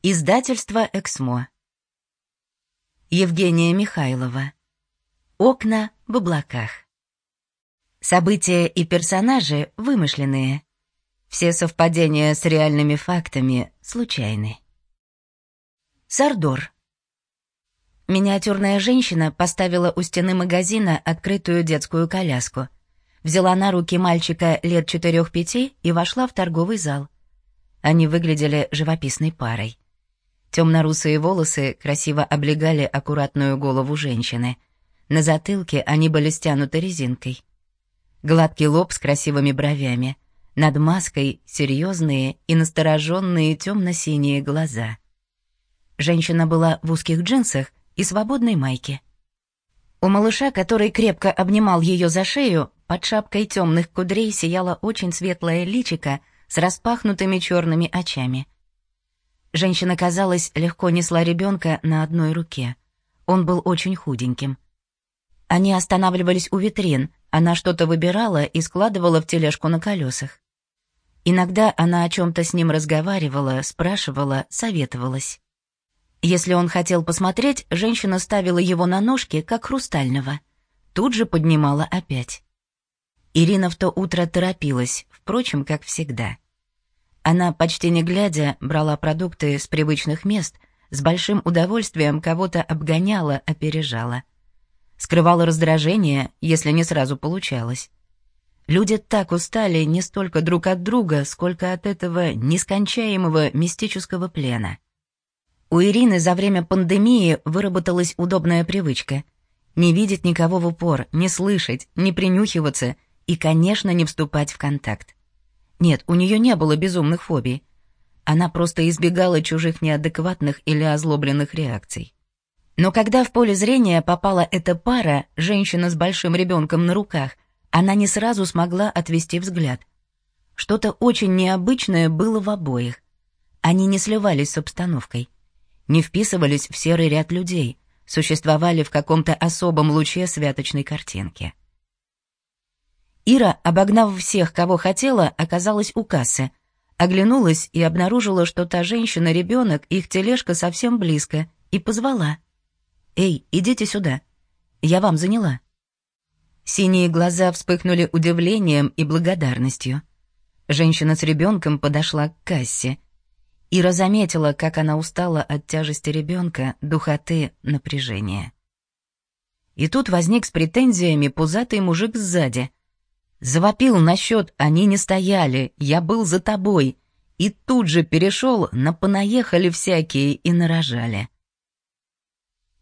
Издательство «Эксмо». Евгения Михайлова. Окна в облаках. События и персонажи вымышленные. Все совпадения с реальными фактами случайны. Сардор. Миниатюрная женщина поставила у стены магазина открытую детскую коляску. Взяла на руки мальчика лет четырех-пяти и вошла в торговый зал. Они выглядели живописной парой. Темно-русые волосы красиво облегали аккуратную голову женщины. На затылке они были стянуты резинкой. Гладкий лоб с красивыми бровями. Над маской серьезные и настороженные темно-синие глаза. Женщина была в узких джинсах и свободной майке. У малыша, который крепко обнимал ее за шею, под шапкой темных кудрей сияло очень светлое личико с распахнутыми черными очами — Женщина, казалось, легко несла ребенка на одной руке. Он был очень худеньким. Они останавливались у витрин, она что-то выбирала и складывала в тележку на колесах. Иногда она о чем-то с ним разговаривала, спрашивала, советовалась. Если он хотел посмотреть, женщина ставила его на ножки, как хрустального. Тут же поднимала опять. Ирина в то утро торопилась, впрочем, как всегда. Она, почти не глядя, брала продукты с привычных мест, с большим удовольствием кого-то обгоняла, опережала. Скрывала раздражение, если не сразу получалось. Люди так устали не столько друг от друга, сколько от этого нескончаемого мистического плена. У Ирины за время пандемии выработалась удобная привычка — не видеть никого в упор, не слышать, не принюхиваться и, конечно, не вступать в контакт. Нет, у нее не было безумных фобий. Она просто избегала чужих неадекватных или озлобленных реакций. Но когда в поле зрения попала эта пара, женщина с большим ребенком на руках, она не сразу смогла отвести взгляд. Что-то очень необычное было в обоих. Они не сливались с обстановкой, не вписывались в серый ряд людей, существовали в каком-то особом луче святочной картинки. Ира, обогнав всех, кого хотела, оказалась у кассы. Оглянулась и обнаружила, что та женщина-ребенок, их тележка совсем близко, и позвала. «Эй, идите сюда. Я вам заняла». Синие глаза вспыхнули удивлением и благодарностью. Женщина с ребенком подошла к кассе. Ира заметила, как она устала от тяжести ребенка, духоты, напряжения. И тут возник с претензиями пузатый мужик сзади — Завопил насчет «они не стояли, я был за тобой», и тут же перешел на «понаехали всякие» и нарожали.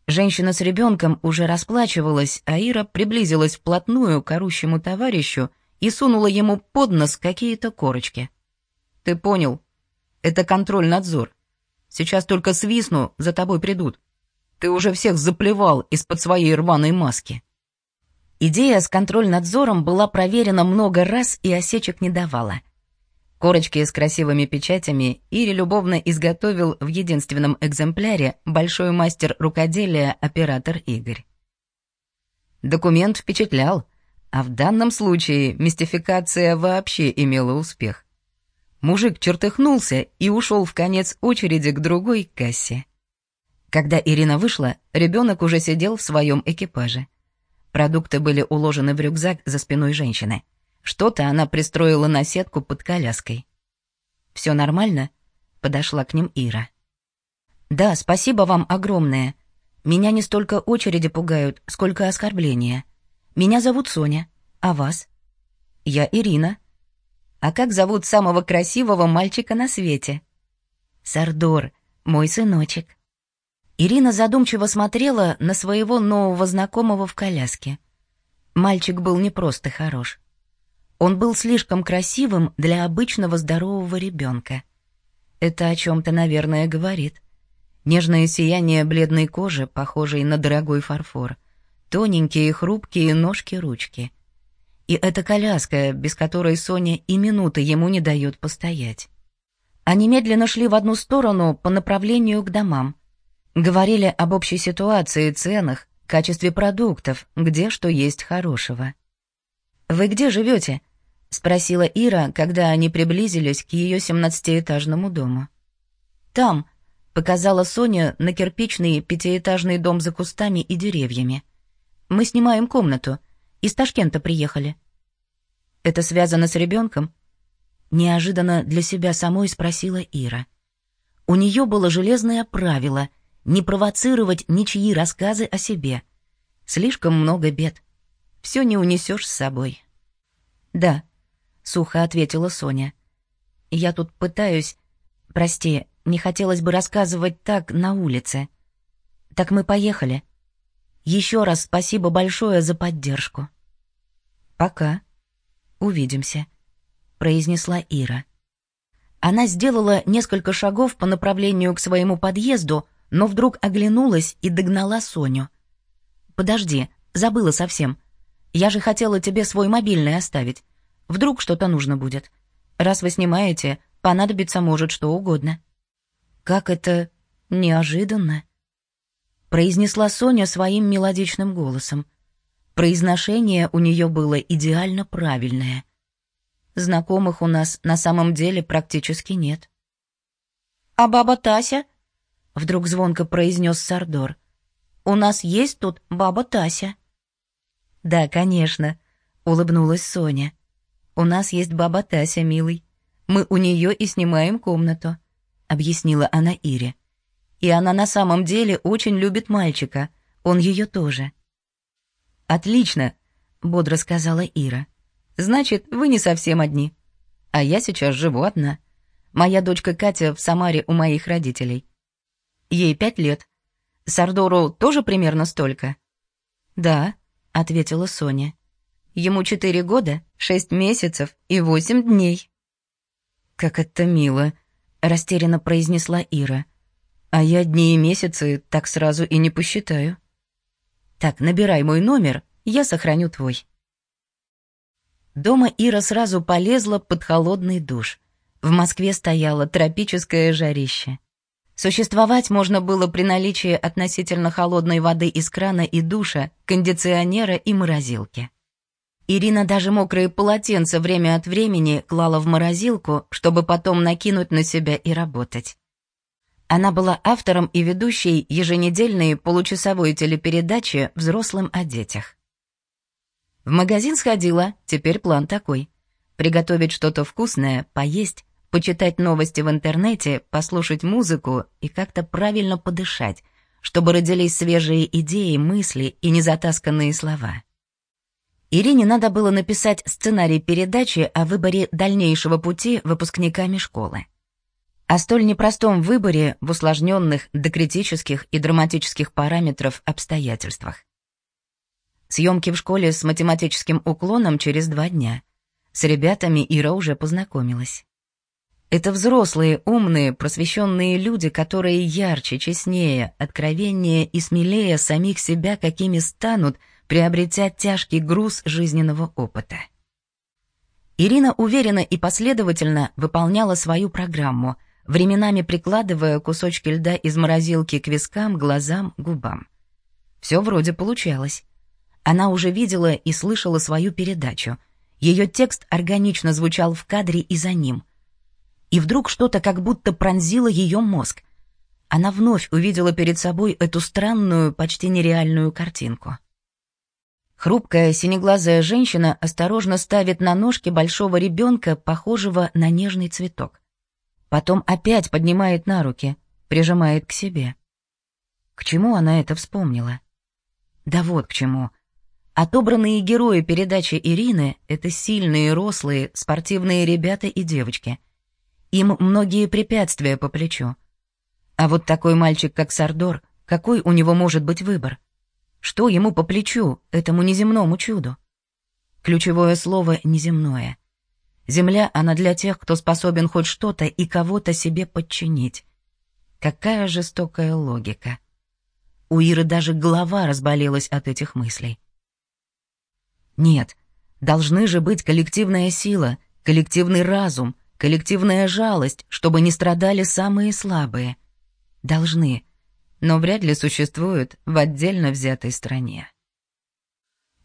Женщина с ребенком уже расплачивалась, а Ира приблизилась вплотную к орущему товарищу и сунула ему под нос какие-то корочки. «Ты понял? Это контроль-надзор. Сейчас только свистну, за тобой придут. Ты уже всех заплевал из-под своей рваной маски». Идея с контроль-надзором была проверена много раз и осечек не давала. Корочки с красивыми печатями Ири любовно изготовил в единственном экземпляре большой мастер рукоделия оператор Игорь. Документ впечатлял, а в данном случае мистификация вообще имела успех. Мужик чертыхнулся и ушел в конец очереди к другой кассе. Когда Ирина вышла, ребенок уже сидел в своем экипаже. Продукты были уложены в рюкзак за спиной женщины. Что-то она пристроила на сетку под коляской. «Все нормально?» — подошла к ним Ира. «Да, спасибо вам огромное. Меня не столько очереди пугают, сколько оскорбления. Меня зовут Соня. А вас?» «Я Ирина». «А как зовут самого красивого мальчика на свете?» «Сардор, мой сыночек». Ирина задумчиво смотрела на своего нового знакомого в коляске. Мальчик был не просто хорош. Он был слишком красивым для обычного здорового ребенка. Это о чем-то, наверное, говорит. Нежное сияние бледной кожи, похожей на дорогой фарфор. Тоненькие хрупкие ножки-ручки. И эта коляска, без которой Соня и минуты ему не дает постоять. Они медленно шли в одну сторону по направлению к домам — Говорили об общей ситуации, ценах, качестве продуктов, где что есть хорошего. «Вы где живете? спросила Ира, когда они приблизились к ее семнадцатиэтажному дому. «Там», — Показала Соня на кирпичный пятиэтажный дом за кустами и деревьями. Мы снимаем комнату. Из Ташкента приехали. Это связано с ребенком? Неожиданно для себя самой спросила Ира. У нее было железное правило не провоцировать ничьи рассказы о себе. Слишком много бед. Все не унесешь с собой. Да, сухо ответила Соня. Я тут пытаюсь... Прости, не хотелось бы рассказывать так на улице. Так мы поехали. Еще раз спасибо большое за поддержку. Пока. Увидимся, произнесла Ира. Она сделала несколько шагов по направлению к своему подъезду, но вдруг оглянулась и догнала Соню. «Подожди, забыла совсем. Я же хотела тебе свой мобильный оставить. Вдруг что-то нужно будет. Раз вы снимаете, понадобится может что угодно». «Как это неожиданно!» произнесла Соня своим мелодичным голосом. Произношение у нее было идеально правильное. Знакомых у нас на самом деле практически нет. «А баба Тася?» — вдруг звонко произнес Сардор. «У нас есть тут баба Тася». «Да, конечно», — улыбнулась Соня. «У нас есть баба Тася, милый. Мы у нее и снимаем комнату», — объяснила она Ире. «И она на самом деле очень любит мальчика. Он ее тоже». «Отлично», — бодро сказала Ира. «Значит, вы не совсем одни. А я сейчас живу одна. Моя дочка Катя в Самаре у моих родителей. Ей пять лет. Сардору тоже примерно столько?» «Да», — ответила Соня. «Ему четыре года, шесть месяцев и восемь дней». «Как это мило», — растерянно произнесла Ира. «А я дни и месяцы так сразу и не посчитаю». Так, набирай мой номер, я сохраню твой. Дома Ира сразу полезла под холодный душ. В Москве стояло тропическое жарище. Существовать можно было при наличии относительно холодной воды из крана и душа, кондиционера и морозилки. Ирина даже мокрые полотенца время от времени клала в морозилку, чтобы потом накинуть на себя и работать. Она была автором и ведущей еженедельной получасовой телепередачи «Взрослым о детях». В магазин сходила, теперь план такой. Приготовить что-то вкусное, поесть, почитать новости в интернете, послушать музыку и как-то правильно подышать, чтобы родились свежие идеи, мысли и незатасканные слова. Ирине надо было написать сценарий передачи о выборе дальнейшего пути выпускниками школы. О столь непростом выборе в усложненных до критических и драматических параметров обстоятельствах. Съемки в школе с математическим уклоном через два дня. С ребятами Ира уже познакомилась. Это взрослые, умные, просвещенные люди, которые ярче, честнее, откровеннее и смелее самих себя, какими станут, приобретя тяжкий груз жизненного опыта. Ирина уверенно и последовательно выполняла свою программу, временами прикладывая кусочки льда из морозилки к вискам, глазам, губам. Все вроде получалось. Она уже видела и слышала свою передачу. Ее текст органично звучал в кадре и за ним. И вдруг что-то как будто пронзило ее мозг. Она вновь увидела перед собой эту странную, почти нереальную картинку. Хрупкая синеглазая женщина осторожно ставит на ножки большого ребенка, похожего на нежный цветок. Потом опять поднимает на руки, прижимает к себе. К чему она это вспомнила? Да вот к чему. Отобранные герои передачи Ирины — это сильные, рослые, спортивные ребята и девочки. Им многие препятствия по плечу. А вот такой мальчик, как Сардор, какой у него может быть выбор? Что ему по плечу, этому неземному чуду? Ключевое слово «неземное». Земля, она для тех, кто способен хоть что-то и кого-то себе подчинить. Какая жестокая логика. У Иры даже голова разболелась от этих мыслей. Нет, должны же быть коллективная сила, коллективный разум, коллективная жалость, чтобы не страдали самые слабые. Должны, но вряд ли существуют в отдельно взятой стране.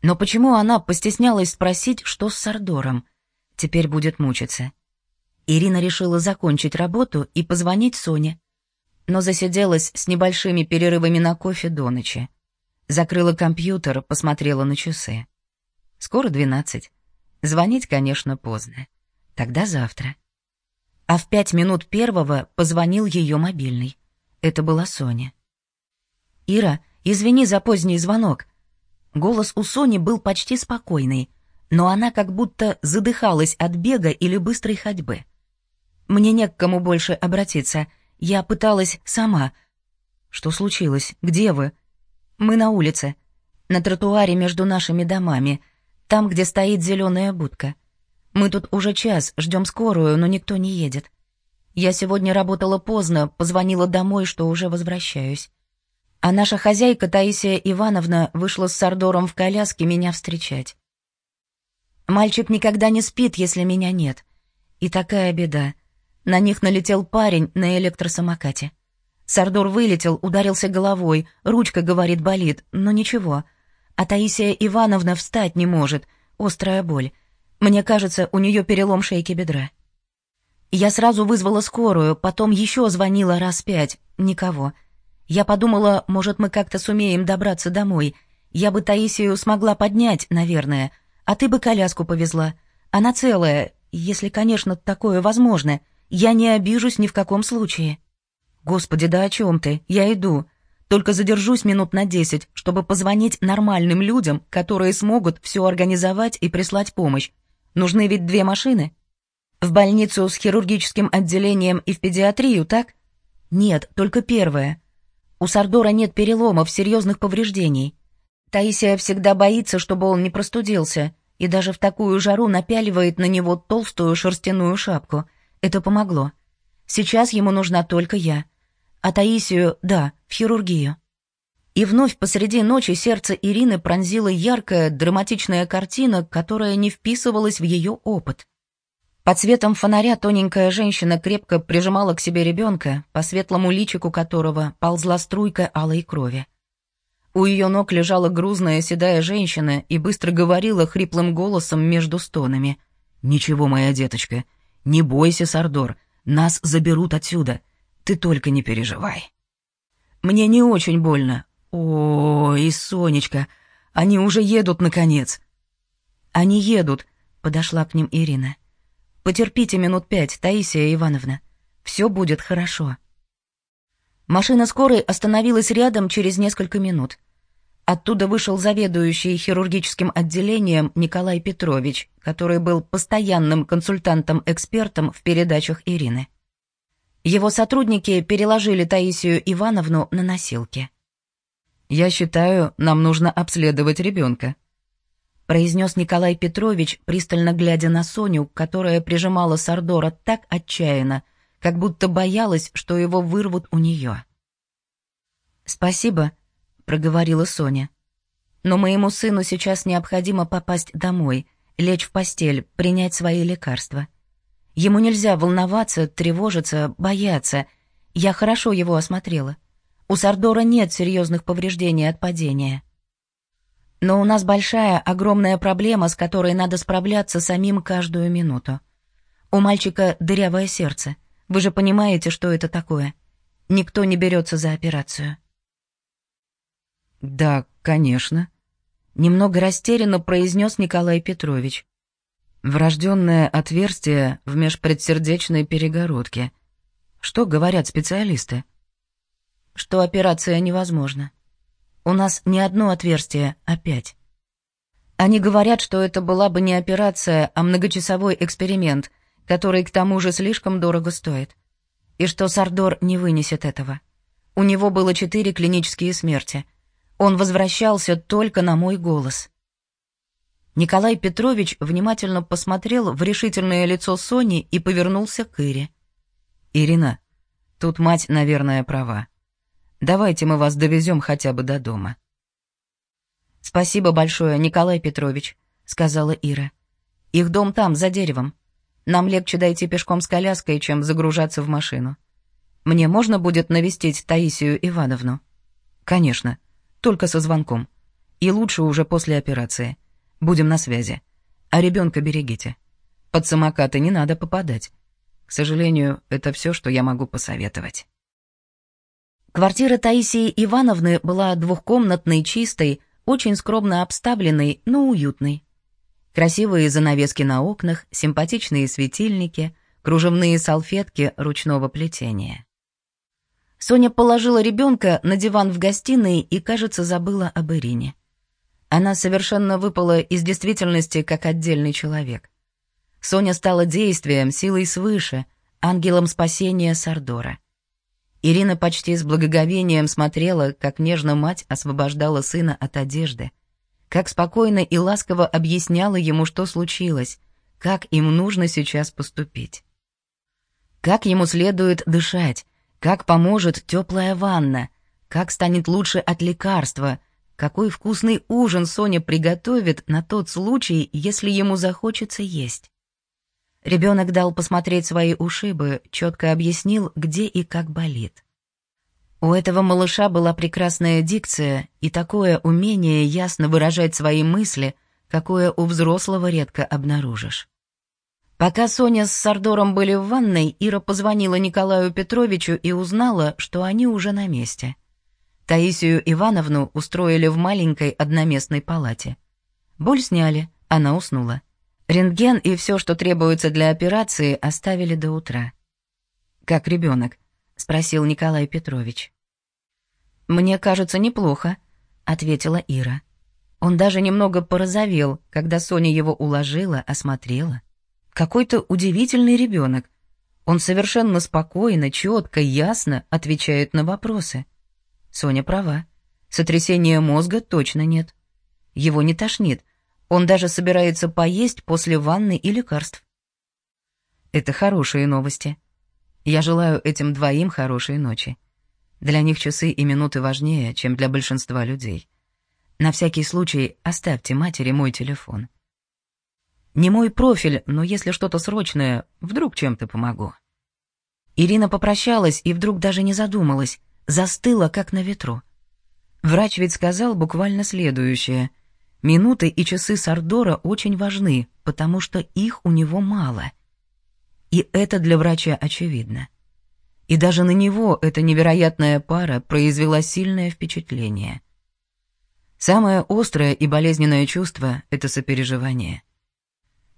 Но почему она постеснялась спросить, что с Сардором? Теперь будет мучиться. Ирина решила закончить работу и позвонить Соне. Но засиделась с небольшими перерывами на кофе до ночи. Закрыла компьютер, посмотрела на часы. Скоро двенадцать. Звонить, конечно, поздно. Тогда завтра. А в пять минут первого позвонил ее мобильный. Это была Соня. «Ира, извини за поздний звонок». Голос у Сони был почти спокойный, но она как будто задыхалась от бега или быстрой ходьбы. «Мне не к кому больше обратиться. Я пыталась сама». «Что случилось? Где вы?» «Мы на улице. На тротуаре между нашими домами. Там, где стоит зеленая будка. Мы тут уже час, ждем скорую, но никто не едет. Я сегодня работала поздно, позвонила домой, что уже возвращаюсь. А наша хозяйка Таисия Ивановна вышла с Сардором в коляске меня встречать. Мальчик никогда не спит, если меня нет. И такая беда. На них налетел парень на электросамокате. Сардор вылетел, ударился головой, ручка, говорит, болит, но ничего. А Таисия Ивановна встать не может, острая боль. Мне кажется, у нее перелом шейки бедра. Я сразу вызвала скорую, потом еще звонила раз пять. Никого. Я подумала, может, мы как-то сумеем добраться домой. Я бы Таисию смогла поднять, наверное. А ты бы коляску повезла. Она целая, если, конечно, такое возможно. Я не обижусь ни в каком случае. Господи, да о чем ты? Я иду. Только задержусь минут на десять, чтобы позвонить нормальным людям, которые смогут все организовать и прислать помощь. Нужны ведь две машины. В больницу с хирургическим отделением и в педиатрию, так? Нет, только первое. У Сардора нет переломов, серьезных повреждений. Таисия всегда боится, чтобы он не простудился, и даже в такую жару напяливает на него толстую шерстяную шапку. Это помогло. Сейчас ему нужна только я. А Таисию, да, в хирургию. И вновь посреди ночи сердце Ирины пронзила яркая, драматичная картина, которая не вписывалась в ее опыт. Под светом фонаря тоненькая женщина крепко прижимала к себе ребенка, по светлому личику которого ползла струйка алой крови. У ее ног лежала грузная седая женщина и быстро говорила хриплым голосом между стонами. «Ничего, моя деточка, не бойся, Сардор, нас заберут отсюда. Ты только не переживай». «Мне не очень больно. О, и Сонечка, они уже едут, наконец». «Они едут», — подошла к ним Ирина. Потерпите минут пять, Таисия Ивановна. Все будет хорошо». Машина скорой остановилась рядом через несколько минут. Оттуда вышел заведующий хирургическим отделением Николай Петрович, который был постоянным консультантом-экспертом в передачах Ирины. Его сотрудники переложили Таисию Ивановну на носилки. «Я считаю, нам нужно обследовать ребенка», произнес Николай Петрович, пристально глядя на Соню, которая прижимала Сардора так отчаянно, как будто боялась, что его вырвут у нее. «Спасибо», — проговорила Соня. «Но моему сыну сейчас необходимо попасть домой, лечь в постель, принять свои лекарства. Ему нельзя волноваться, тревожиться, бояться. Я хорошо его осмотрела. У Сардора нет серьезных повреждений от падения». Но у нас большая, огромная проблема, с которой надо справляться самим каждую минуту. У мальчика дырявое сердце. Вы же понимаете, что это такое. Никто не берется за операцию. Да, конечно. Немного растерянно произнес Николай Петрович. Врожденное отверстие в межпредсердечной перегородке. Что говорят специалисты? Что операция невозможна. У нас не одно отверстие, а пять. Они говорят, что это была бы не операция, а многочасовой эксперимент, который к тому же слишком дорого стоит. И что Сардор не вынесет этого. У него было четыре клинические смерти. Он возвращался только на мой голос. Николай Петрович внимательно посмотрел в решительное лицо Сони и повернулся к Ире. «Ирина, тут мать, наверное, права. Давайте мы вас довезем хотя бы до дома». «Спасибо большое, Николай Петрович», — сказала Ира. «Их дом там, за деревом. Нам легче дойти пешком с коляской, чем загружаться в машину. Мне можно будет навестить Таисию Ивановну?» «Конечно, только со звонком. И лучше уже после операции. Будем на связи. А ребенка берегите. Под самокаты не надо попадать. К сожалению, это все, что я могу посоветовать». Квартира Таисии Ивановны была двухкомнатной, чистой, очень скромно обставленной, но уютной. Красивые занавески на окнах, симпатичные светильники, кружевные салфетки ручного плетения. Соня положила ребенка на диван в гостиной и, кажется, забыла об Ирине. Она совершенно выпала из действительности как отдельный человек. Соня стала действием, силой свыше, ангелом спасения Сардора. Ирина почти с благоговением смотрела, как нежно мать освобождала сына от одежды, как спокойно и ласково объясняла ему, что случилось, как им нужно сейчас поступить. Как ему следует дышать, как поможет теплая ванна, как станет лучше от лекарства, какой вкусный ужин Соня приготовит на тот случай, если ему захочется есть. Ребенок дал посмотреть свои ушибы, четко объяснил, где и как болит. У этого малыша была прекрасная дикция и такое умение ясно выражать свои мысли, какое у взрослого редко обнаружишь. Пока Соня с Сардором были в ванной, Ира позвонила Николаю Петровичу и узнала, что они уже на месте. Таисию Ивановну устроили в маленькой одноместной палате. Боль сняли, она уснула. Рентген и все, что требуется для операции, оставили до утра. «Как ребенок?» — спросил Николай Петрович. «Мне кажется, неплохо», — ответила Ира. Он даже немного порозовел, когда Соня его уложила, осмотрела. Какой-то удивительный ребенок. Он совершенно спокойно, четко, ясно отвечает на вопросы. Соня права. Сотрясения мозга точно нет. Его не тошнит, он даже собирается поесть после ванны и лекарств. Это хорошие новости. Я желаю этим двоим хорошей ночи. Для них часы и минуты важнее, чем для большинства людей. На всякий случай оставьте матери мой телефон. Не мой профиль, но если что-то срочное, вдруг чем-то помогу. Ирина попрощалась и вдруг даже не задумалась, застыла, как на ветру. Врач ведь сказал буквально следующее — Минуты и часы Сардора очень важны, потому что их у него мало. И это для врача очевидно. И даже на него эта невероятная пара произвела сильное впечатление. Самое острое и болезненное чувство — это сопереживание.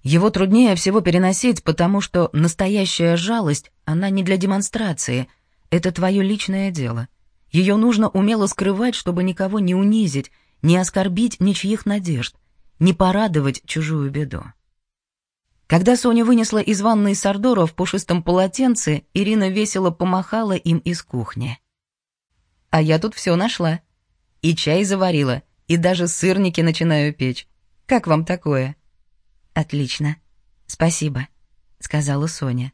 Его труднее всего переносить, потому что настоящая жалость, она не для демонстрации, это твое личное дело. Ее нужно умело скрывать, чтобы никого не унизить, не оскорбить ничьих надежд, не порадовать чужую беду. Когда Соня вынесла из ванной Сардора в пушистом полотенце, Ирина весело помахала им из кухни. «А я тут все нашла. И чай заварила, и даже сырники начинаю печь. Как вам такое?» «Отлично. Спасибо», — сказала Соня.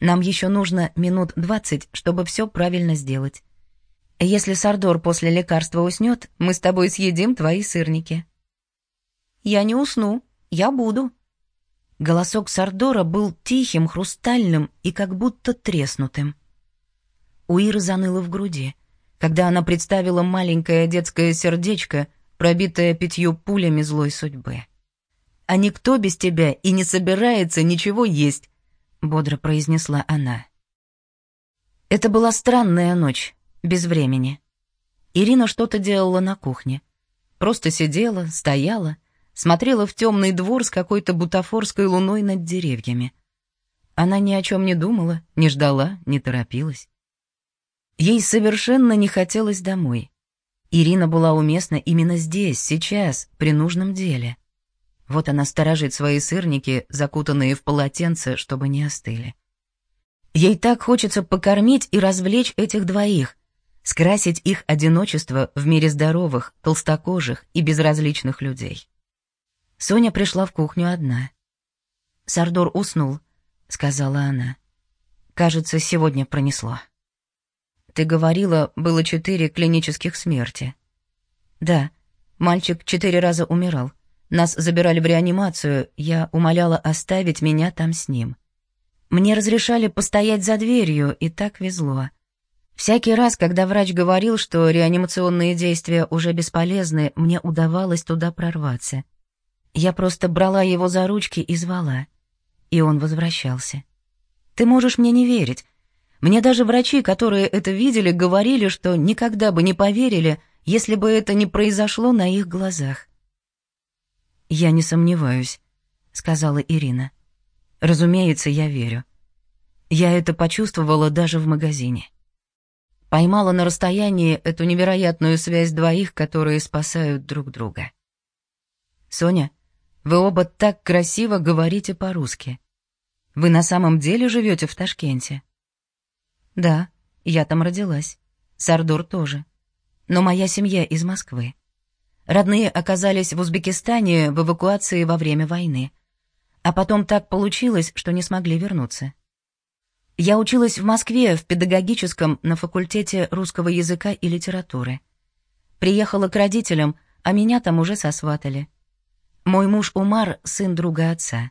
«Нам еще нужно минут двадцать, чтобы все правильно сделать. Если Сардор после лекарства уснет, мы с тобой съедим твои сырники». «Я не усну, я буду». Голосок Сардора был тихим, хрустальным и как будто треснутым. У Иры заныло в груди, когда она представила маленькое детское сердечко, пробитое пятью пулями злой судьбы. «А никто без тебя и не собирается ничего есть», — бодро произнесла она. Это была странная ночь, без времени. Ирина что-то делала на кухне. Просто сидела, стояла, смотрела в темный двор с какой-то бутафорской луной над деревьями. Она ни о чем не думала, не ждала, не торопилась. Ей совершенно не хотелось домой. Ирина была уместна именно здесь, сейчас, при нужном деле. Вот она сторожит свои сырники, закутанные в полотенце, чтобы не остыли. Ей так хочется покормить и развлечь этих двоих, скрасить их одиночество в мире здоровых, толстокожих и безразличных людей. Соня пришла в кухню одна. «Сардор уснул», — сказала она. «Кажется, сегодня пронесло». «Ты говорила, было четыре клинических смерти». «Да, мальчик четыре раза умирал. Нас забирали в реанимацию, я умоляла оставить меня там с ним. Мне разрешали постоять за дверью, и так везло. Всякий раз, когда врач говорил, что реанимационные действия уже бесполезны, мне удавалось туда прорваться. Я просто брала его за ручки и звала. И он возвращался. Ты можешь мне не верить. Мне даже врачи, которые это видели, говорили, что никогда бы не поверили, если бы это не произошло на их глазах. «Я не сомневаюсь», — сказала Ирина. «Разумеется, я верю. Я это почувствовала даже в магазине. Поймала на расстоянии эту невероятную связь двоих, которые спасают друг друга. Соня, вы оба так красиво говорите по-русски. Вы на самом деле живете в Ташкенте? Да, я там родилась. Сардор тоже. Но моя семья из Москвы. Родные оказались в Узбекистане в эвакуации во время войны. А потом так получилось, что не смогли вернуться. Я училась в Москве в педагогическом на факультете русского языка и литературы. Приехала к родителям, а меня там уже сосватали. Мой муж Умар — сын друга отца.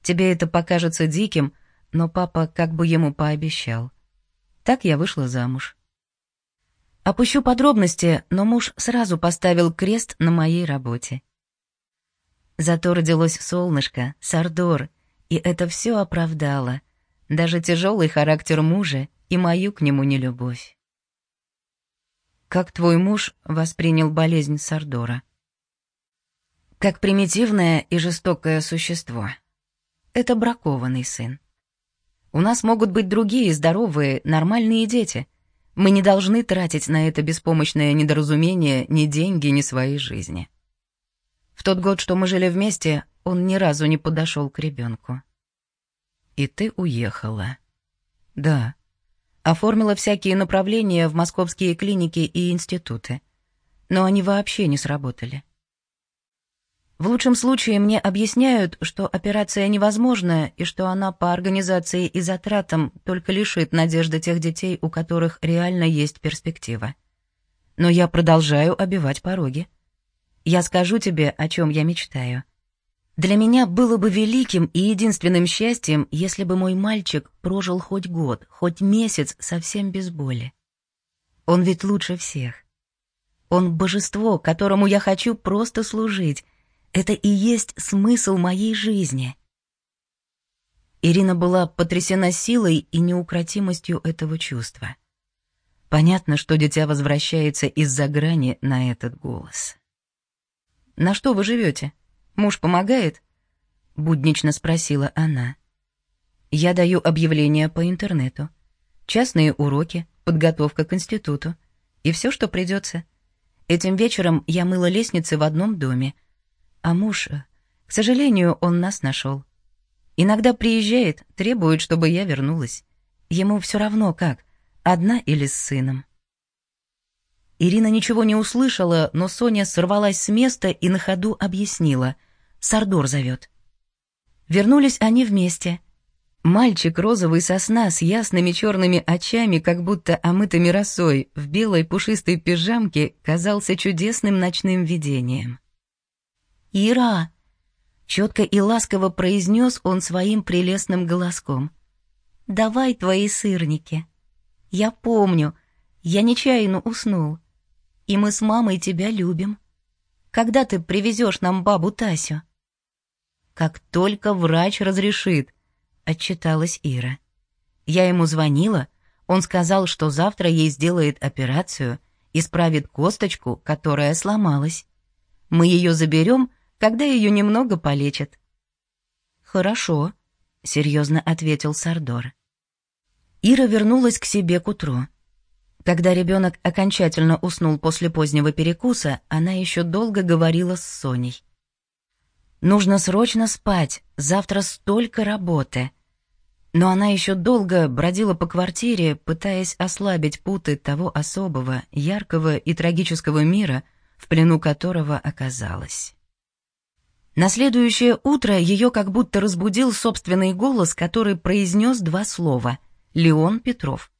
Тебе это покажется диким, но папа как бы ему пообещал. Так я вышла замуж. Опущу подробности, но муж сразу поставил крест на моей работе. Зато родилось солнышко, Сардор, и это все оправдало. Даже тяжелый характер мужа и мою к нему нелюбовь. Как твой муж воспринял болезнь Сардора? Как примитивное и жестокое существо. Это бракованный сын. У нас могут быть другие здоровые, нормальные дети — мы не должны тратить на это беспомощное недоразумение ни деньги, ни свои жизни. В тот год, что мы жили вместе, он ни разу не подошел к ребенку. И ты уехала. Да. Оформила всякие направления в московские клиники и институты. Но они вообще не сработали. В лучшем случае мне объясняют, что операция невозможна и что она по организации и затратам только лишит надежды тех детей, у которых реально есть перспектива. Но я продолжаю обивать пороги. Я скажу тебе, о чем я мечтаю. Для меня было бы великим и единственным счастьем, если бы мой мальчик прожил хоть год, хоть месяц совсем без боли. Он ведь лучше всех. Он божество, которому я хочу просто служить, это и есть смысл моей жизни. Ирина была потрясена силой и неукротимостью этого чувства. Понятно, что дитя возвращается из-за грани на этот голос. «На что вы живете? Муж помогает?» — буднично спросила она. «Я даю объявления по интернету, частные уроки, подготовка к институту и все, что придется. Этим вечером я мыла лестницы в одном доме, а муж, к сожалению, он нас нашел. Иногда приезжает, требует, чтобы я вернулась. Ему все равно как, одна или с сыном. Ирина ничего не услышала, но Соня сорвалась с места и на ходу объяснила. Сардор зовет. Вернулись они вместе. Мальчик розовый сосна с ясными черными очами, как будто омытыми росой, в белой пушистой пижамке, казался чудесным ночным видением. «Ира!» — четко и ласково произнес он своим прелестным голоском. «Давай твои сырники. Я помню, я нечаянно уснул. И мы с мамой тебя любим. Когда ты привезешь нам бабу Тасю?» «Как только врач разрешит», — отчиталась Ира. Я ему звонила, он сказал, что завтра ей сделает операцию, исправит косточку, которая сломалась. Мы ее заберем — когда ее немного полечат». «Хорошо», — серьезно ответил Сардор. Ира вернулась к себе к утру. Когда ребенок окончательно уснул после позднего перекуса, она еще долго говорила с Соней. «Нужно срочно спать, завтра столько работы». Но она еще долго бродила по квартире, пытаясь ослабить путы того особого, яркого и трагического мира, в плену которого оказалась. На следующее утро ее как будто разбудил собственный голос, который произнес два слова «Леон Петров».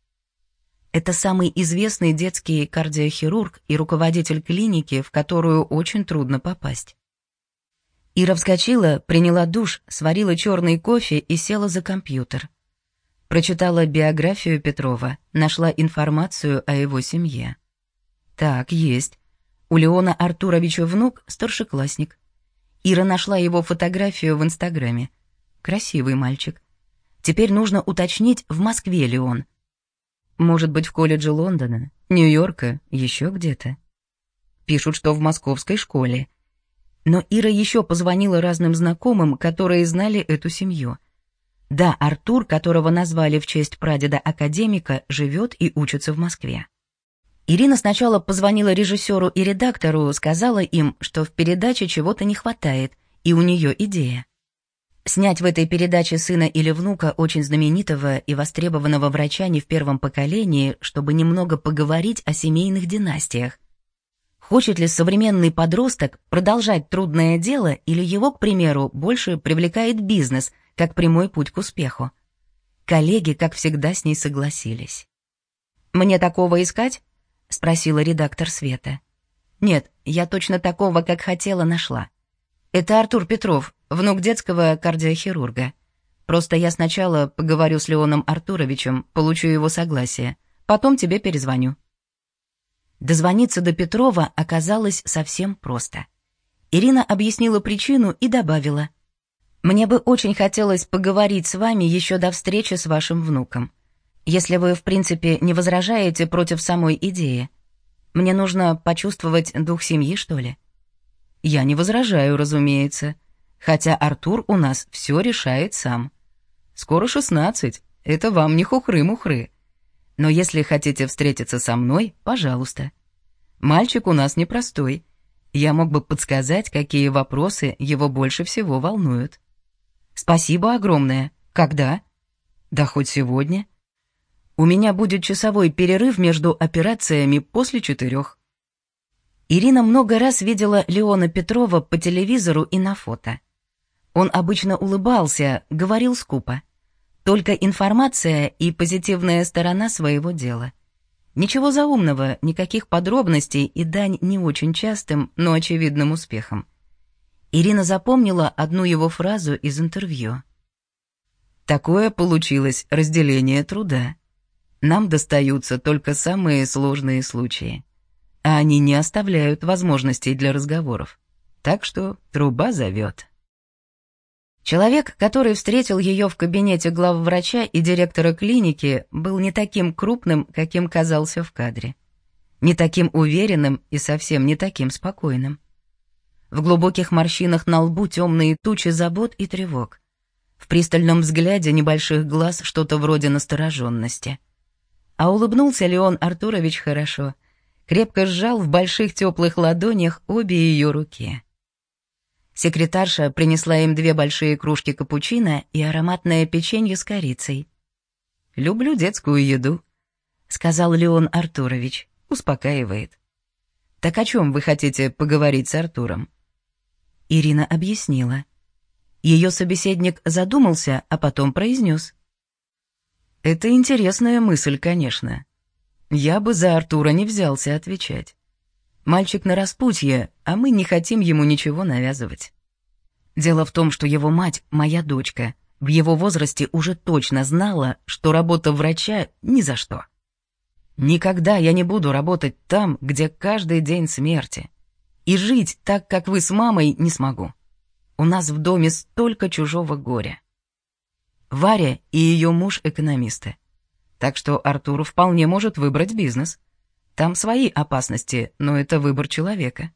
Это самый известный детский кардиохирург и руководитель клиники, в которую очень трудно попасть. Ира вскочила, приняла душ, сварила черный кофе и села за компьютер. Прочитала биографию Петрова, нашла информацию о его семье. Так, есть. У Леона Артуровича внук — старшеклассник. Ира нашла его фотографию в Инстаграме. Красивый мальчик. Теперь нужно уточнить, в Москве ли он. Может быть, в колледже Лондона, Нью-Йорка, еще где-то. Пишут, что в московской школе. Но Ира еще позвонила разным знакомым, которые знали эту семью. Да, Артур, которого назвали в честь прадеда-академика, живет и учится в Москве. Ирина сначала позвонила режиссеру и редактору, сказала им, что в передаче чего-то не хватает, и у нее идея. Снять в этой передаче сына или внука очень знаменитого и востребованного врача не в первом поколении, чтобы немного поговорить о семейных династиях. Хочет ли современный подросток продолжать трудное дело или его, к примеру, больше привлекает бизнес, как прямой путь к успеху? Коллеги, как всегда, с ней согласились. «Мне такого искать?» — спросила редактор Света. «Нет, я точно такого, как хотела, нашла. Это Артур Петров, внук детского кардиохирурга. Просто я сначала поговорю с Леоном Артуровичем, получу его согласие, потом тебе перезвоню». Дозвониться до Петрова оказалось совсем просто. Ирина объяснила причину и добавила. «Мне бы очень хотелось поговорить с вами еще до встречи с вашим внуком. Если вы, в принципе, не возражаете против самой идеи. Мне нужно почувствовать дух семьи, что ли?» «Я не возражаю, разумеется», хотя Артур у нас все решает сам. Скоро шестнадцать, это вам не хухры-мухры. Но если хотите встретиться со мной, пожалуйста. Мальчик у нас непростой. Я мог бы подсказать, какие вопросы его больше всего волнуют. Спасибо огромное. Когда? Да хоть сегодня. У меня будет часовой перерыв между операциями после четырех. Ирина много раз видела Леона Петрова по телевизору и на фото. Он обычно улыбался, говорил скупо. Только информация и позитивная сторона своего дела. Ничего заумного, никаких подробностей и дань не очень частым, но очевидным успехам. Ирина запомнила одну его фразу из интервью. «Такое получилось разделение труда. Нам достаются только самые сложные случаи, а они не оставляют возможностей для разговоров. Так что труба зовет». Человек, который встретил ее в кабинете главврача и директора клиники, был не таким крупным, каким казался в кадре. Не таким уверенным и совсем не таким спокойным. В глубоких морщинах на лбу темные тучи забот и тревог. В пристальном взгляде небольших глаз что-то вроде настороженности. А улыбнулся ли он Артурович хорошо. Крепко сжал в больших теплых ладонях обе ее руки. Секретарша принесла им две большие кружки капучино и ароматное печенье с корицей. «Люблю детскую еду», — сказал Леон Артурович. Успокаивает. «Так о чем вы хотите поговорить с Артуром?» Ирина объяснила. Ее собеседник задумался, а потом произнес. «Это интересная мысль, конечно. Я бы за Артура не взялся отвечать. Мальчик на распутье, а мы не хотим ему ничего навязывать. Дело в том, что его мать, моя дочка, в его возрасте уже точно знала, что работа врача ни за что. Никогда я не буду работать там, где каждый день смерти. И жить так, как вы с мамой, не смогу. У нас в доме столько чужого горя. Варя и ее муж экономисты. Так что Артур вполне может выбрать бизнес. Там свои опасности, но это выбор человека.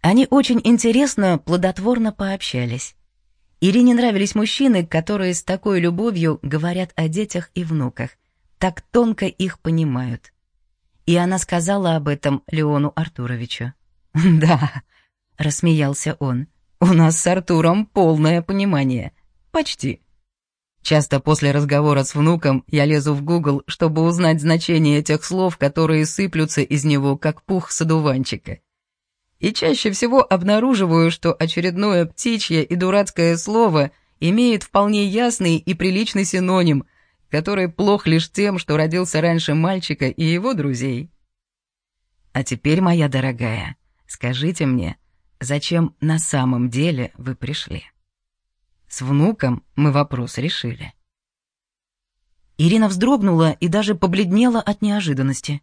Они очень интересно, плодотворно пообщались. Ирине нравились мужчины, которые с такой любовью говорят о детях и внуках, так тонко их понимают. И она сказала об этом Леону Артуровичу. «Да», — рассмеялся он, — «у нас с Артуром полное понимание. Почти». Часто после разговора с внуком я лезу в Google, чтобы узнать значение тех слов, которые сыплются из него, как пух с одуванчика. И чаще всего обнаруживаю, что очередное птичье и дурацкое слово имеет вполне ясный и приличный синоним, который плох лишь тем, что родился раньше мальчика и его друзей. А теперь, моя дорогая, скажите мне, зачем на самом деле вы пришли? С внуком мы вопрос решили. Ирина вздрогнула и даже побледнела от неожиданности.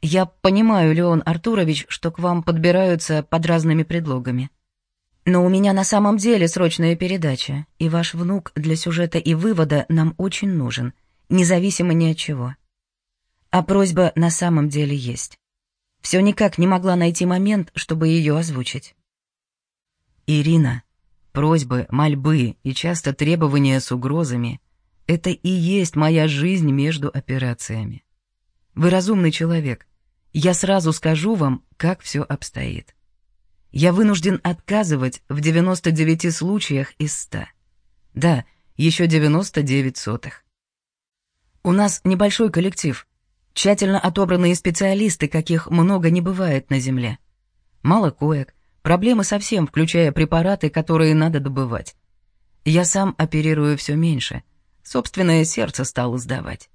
«Я понимаю, Леон Артурович, что к вам подбираются под разными предлогами. Но у меня на самом деле срочная передача, и ваш внук для сюжета и вывода нам очень нужен. независимо ни от чего. А просьба на самом деле есть. Все никак не могла найти момент, чтобы ее озвучить. Ирина, просьбы, мольбы и часто требования с угрозами — это и есть моя жизнь между операциями. Вы разумный человек. Я сразу скажу вам, как все обстоит. Я вынужден отказывать в 99 случаях из 100. Да, еще 99 сотых. У нас небольшой коллектив, тщательно отобранные специалисты, каких много не бывает на Земле. Мало коек, проблемы совсем, включая препараты, которые надо добывать. Я сам оперирую все меньше, собственное сердце стало сдавать.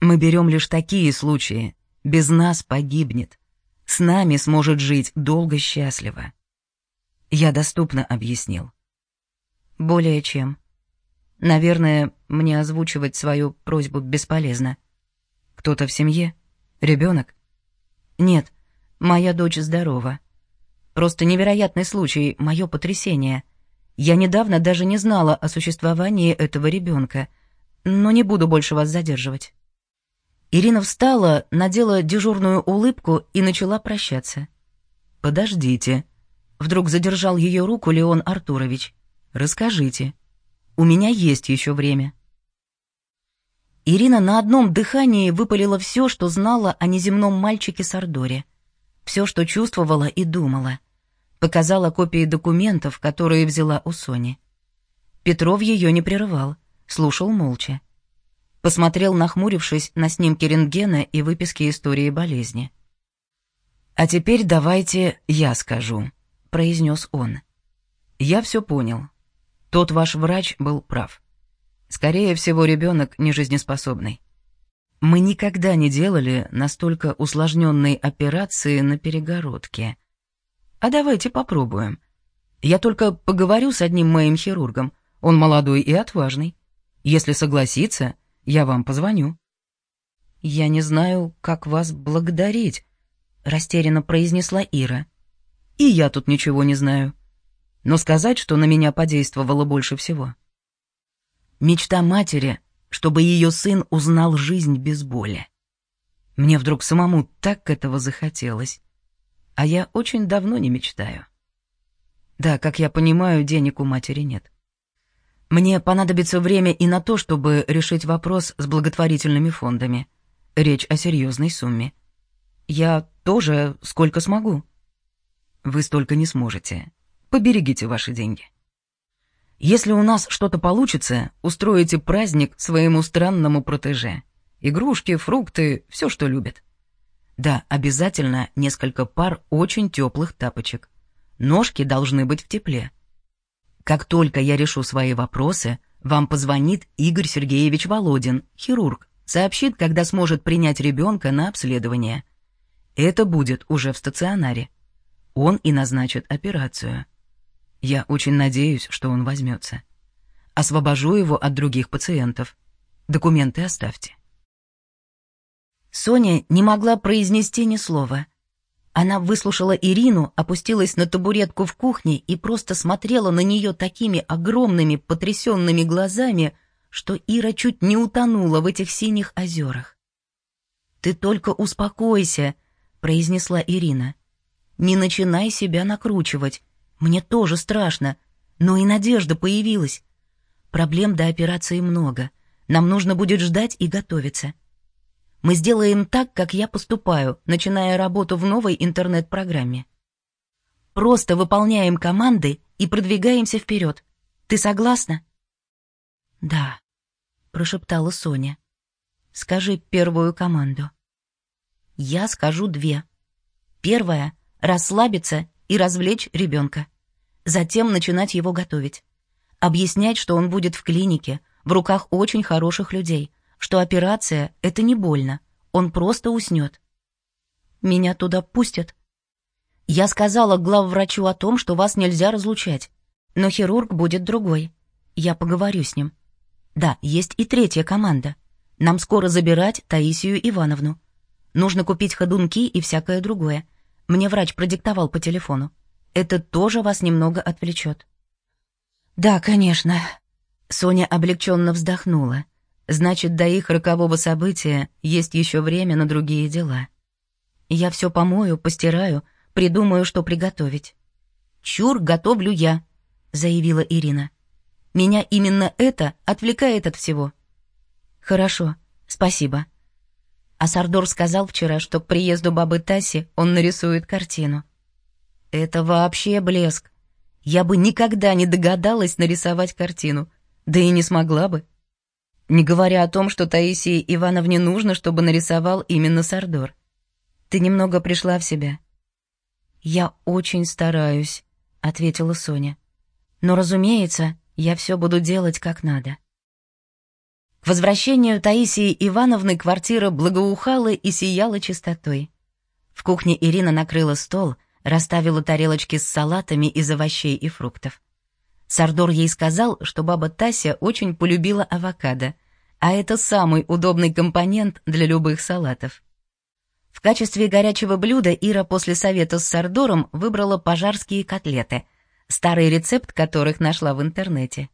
Мы берем лишь такие случаи, без нас погибнет. С нами сможет жить долго-счастливо. Я доступно объяснил. Более чем. Наверное, мне озвучивать свою просьбу бесполезно. Кто-то в семье? Ребенок? Нет, моя дочь здорова. Просто невероятный случай, мое потрясение. Я недавно даже не знала о существовании этого ребенка, но не буду больше вас задерживать. Ирина встала, надела дежурную улыбку и начала прощаться. «Подождите», — вдруг задержал ее руку Леон Артурович. «Расскажите. У меня есть еще время». Ирина на одном дыхании выпалила все, что знала о неземном мальчике Сардоре. Все, что чувствовала и думала. Показала копии документов, которые взяла у Сони. Петров ее не прерывал, слушал молча. Посмотрел, нахмурившись, на снимки рентгена и выписки истории болезни. «А теперь давайте я скажу», — произнес он. «Я все понял. Тот ваш врач был прав. Скорее всего, ребенок нежизнеспособный. Мы никогда не делали настолько усложненной операции на перегородке. А давайте попробуем. Я только поговорю с одним моим хирургом. Он молодой и отважный. Если согласится, я вам позвоню». «Я не знаю, как вас благодарить», — растерянно произнесла Ира. «И я тут ничего не знаю. Но сказать, что на меня подействовало больше всего. Мечта матери, чтобы ее сын узнал жизнь без боли. Мне вдруг самому так этого захотелось. А я очень давно не мечтаю. Да, как я понимаю, денег у матери нет. Мне понадобится время и на то, чтобы решить вопрос с благотворительными фондами. Речь о серьезной сумме. Я тоже сколько смогу. Вы столько не сможете. Поберегите ваши деньги. Если у нас что-то получится, устроите праздник своему странному протеже. Игрушки, фрукты, все, что любят. Да, обязательно несколько пар очень теплых тапочек. Ножки должны быть в тепле. Как только я решу свои вопросы, вам позвонит Игорь Сергеевич Володин, хирург, сообщит, когда сможет принять ребенка на обследование. Это будет уже в стационаре. Он и назначит операцию. Я очень надеюсь, что он возьмется. Освобожу его от других пациентов. Документы оставьте. Соня не могла произнести ни слова. Она выслушала Ирину, опустилась на табуретку в кухне и просто смотрела на нее такими огромными потрясенными глазами, что Ира чуть не утонула в этих синих озерах. «Ты только успокойся», — произнесла Ирина. «Не начинай себя накручивать. Мне тоже страшно, но и надежда появилась. Проблем до операции много. Нам нужно будет ждать и готовиться. Мы сделаем так, как я поступаю, начиная работу в новой интернет-программе. Просто выполняем команды и продвигаемся вперед. Ты согласна? Да, прошептала Соня. Скажи первую команду. Я скажу две. Первая — расслабиться и развлечь ребенка. Затем начинать его готовить. Объяснять, что он будет в клинике, в руках очень хороших людей — что операция — это не больно, он просто уснет. Меня туда пустят. Я сказала главврачу о том, что вас нельзя разлучать, но хирург будет другой. Я поговорю с ним. Да, есть и третья команда. Нам скоро забирать Таисию Ивановну. Нужно купить ходунки и всякое другое. Мне врач продиктовал по телефону. Это тоже вас немного отвлечет. Да, конечно. Соня облегченно вздохнула. Значит, до их рокового события есть еще время на другие дела. Я все помою, постираю, придумаю, что приготовить. «Чур, готовлю я», — заявила Ирина. «Меня именно это отвлекает от всего». «Хорошо, спасибо». А Сардор сказал вчера, что к приезду бабы Таси он нарисует картину. Это вообще блеск. Я бы никогда не догадалась нарисовать картину, да и не смогла бы. Не говоря о том, что Таисии Ивановне нужно, чтобы нарисовал именно Сардор. Ты немного пришла в себя. Я очень стараюсь, ответила Соня. Но, разумеется, я все буду делать как надо. Возвращению Таисии Ивановны квартира благоухала и сияла чистотой. В кухне Ирина накрыла стол, расставила тарелочки с салатами из овощей и фруктов. Сардор ей сказал, что баба Тася очень полюбила авокадо, а это самый удобный компонент для любых салатов. В качестве горячего блюда Ира после совета с Сардором выбрала пожарские котлеты, старый рецепт которых нашла в интернете.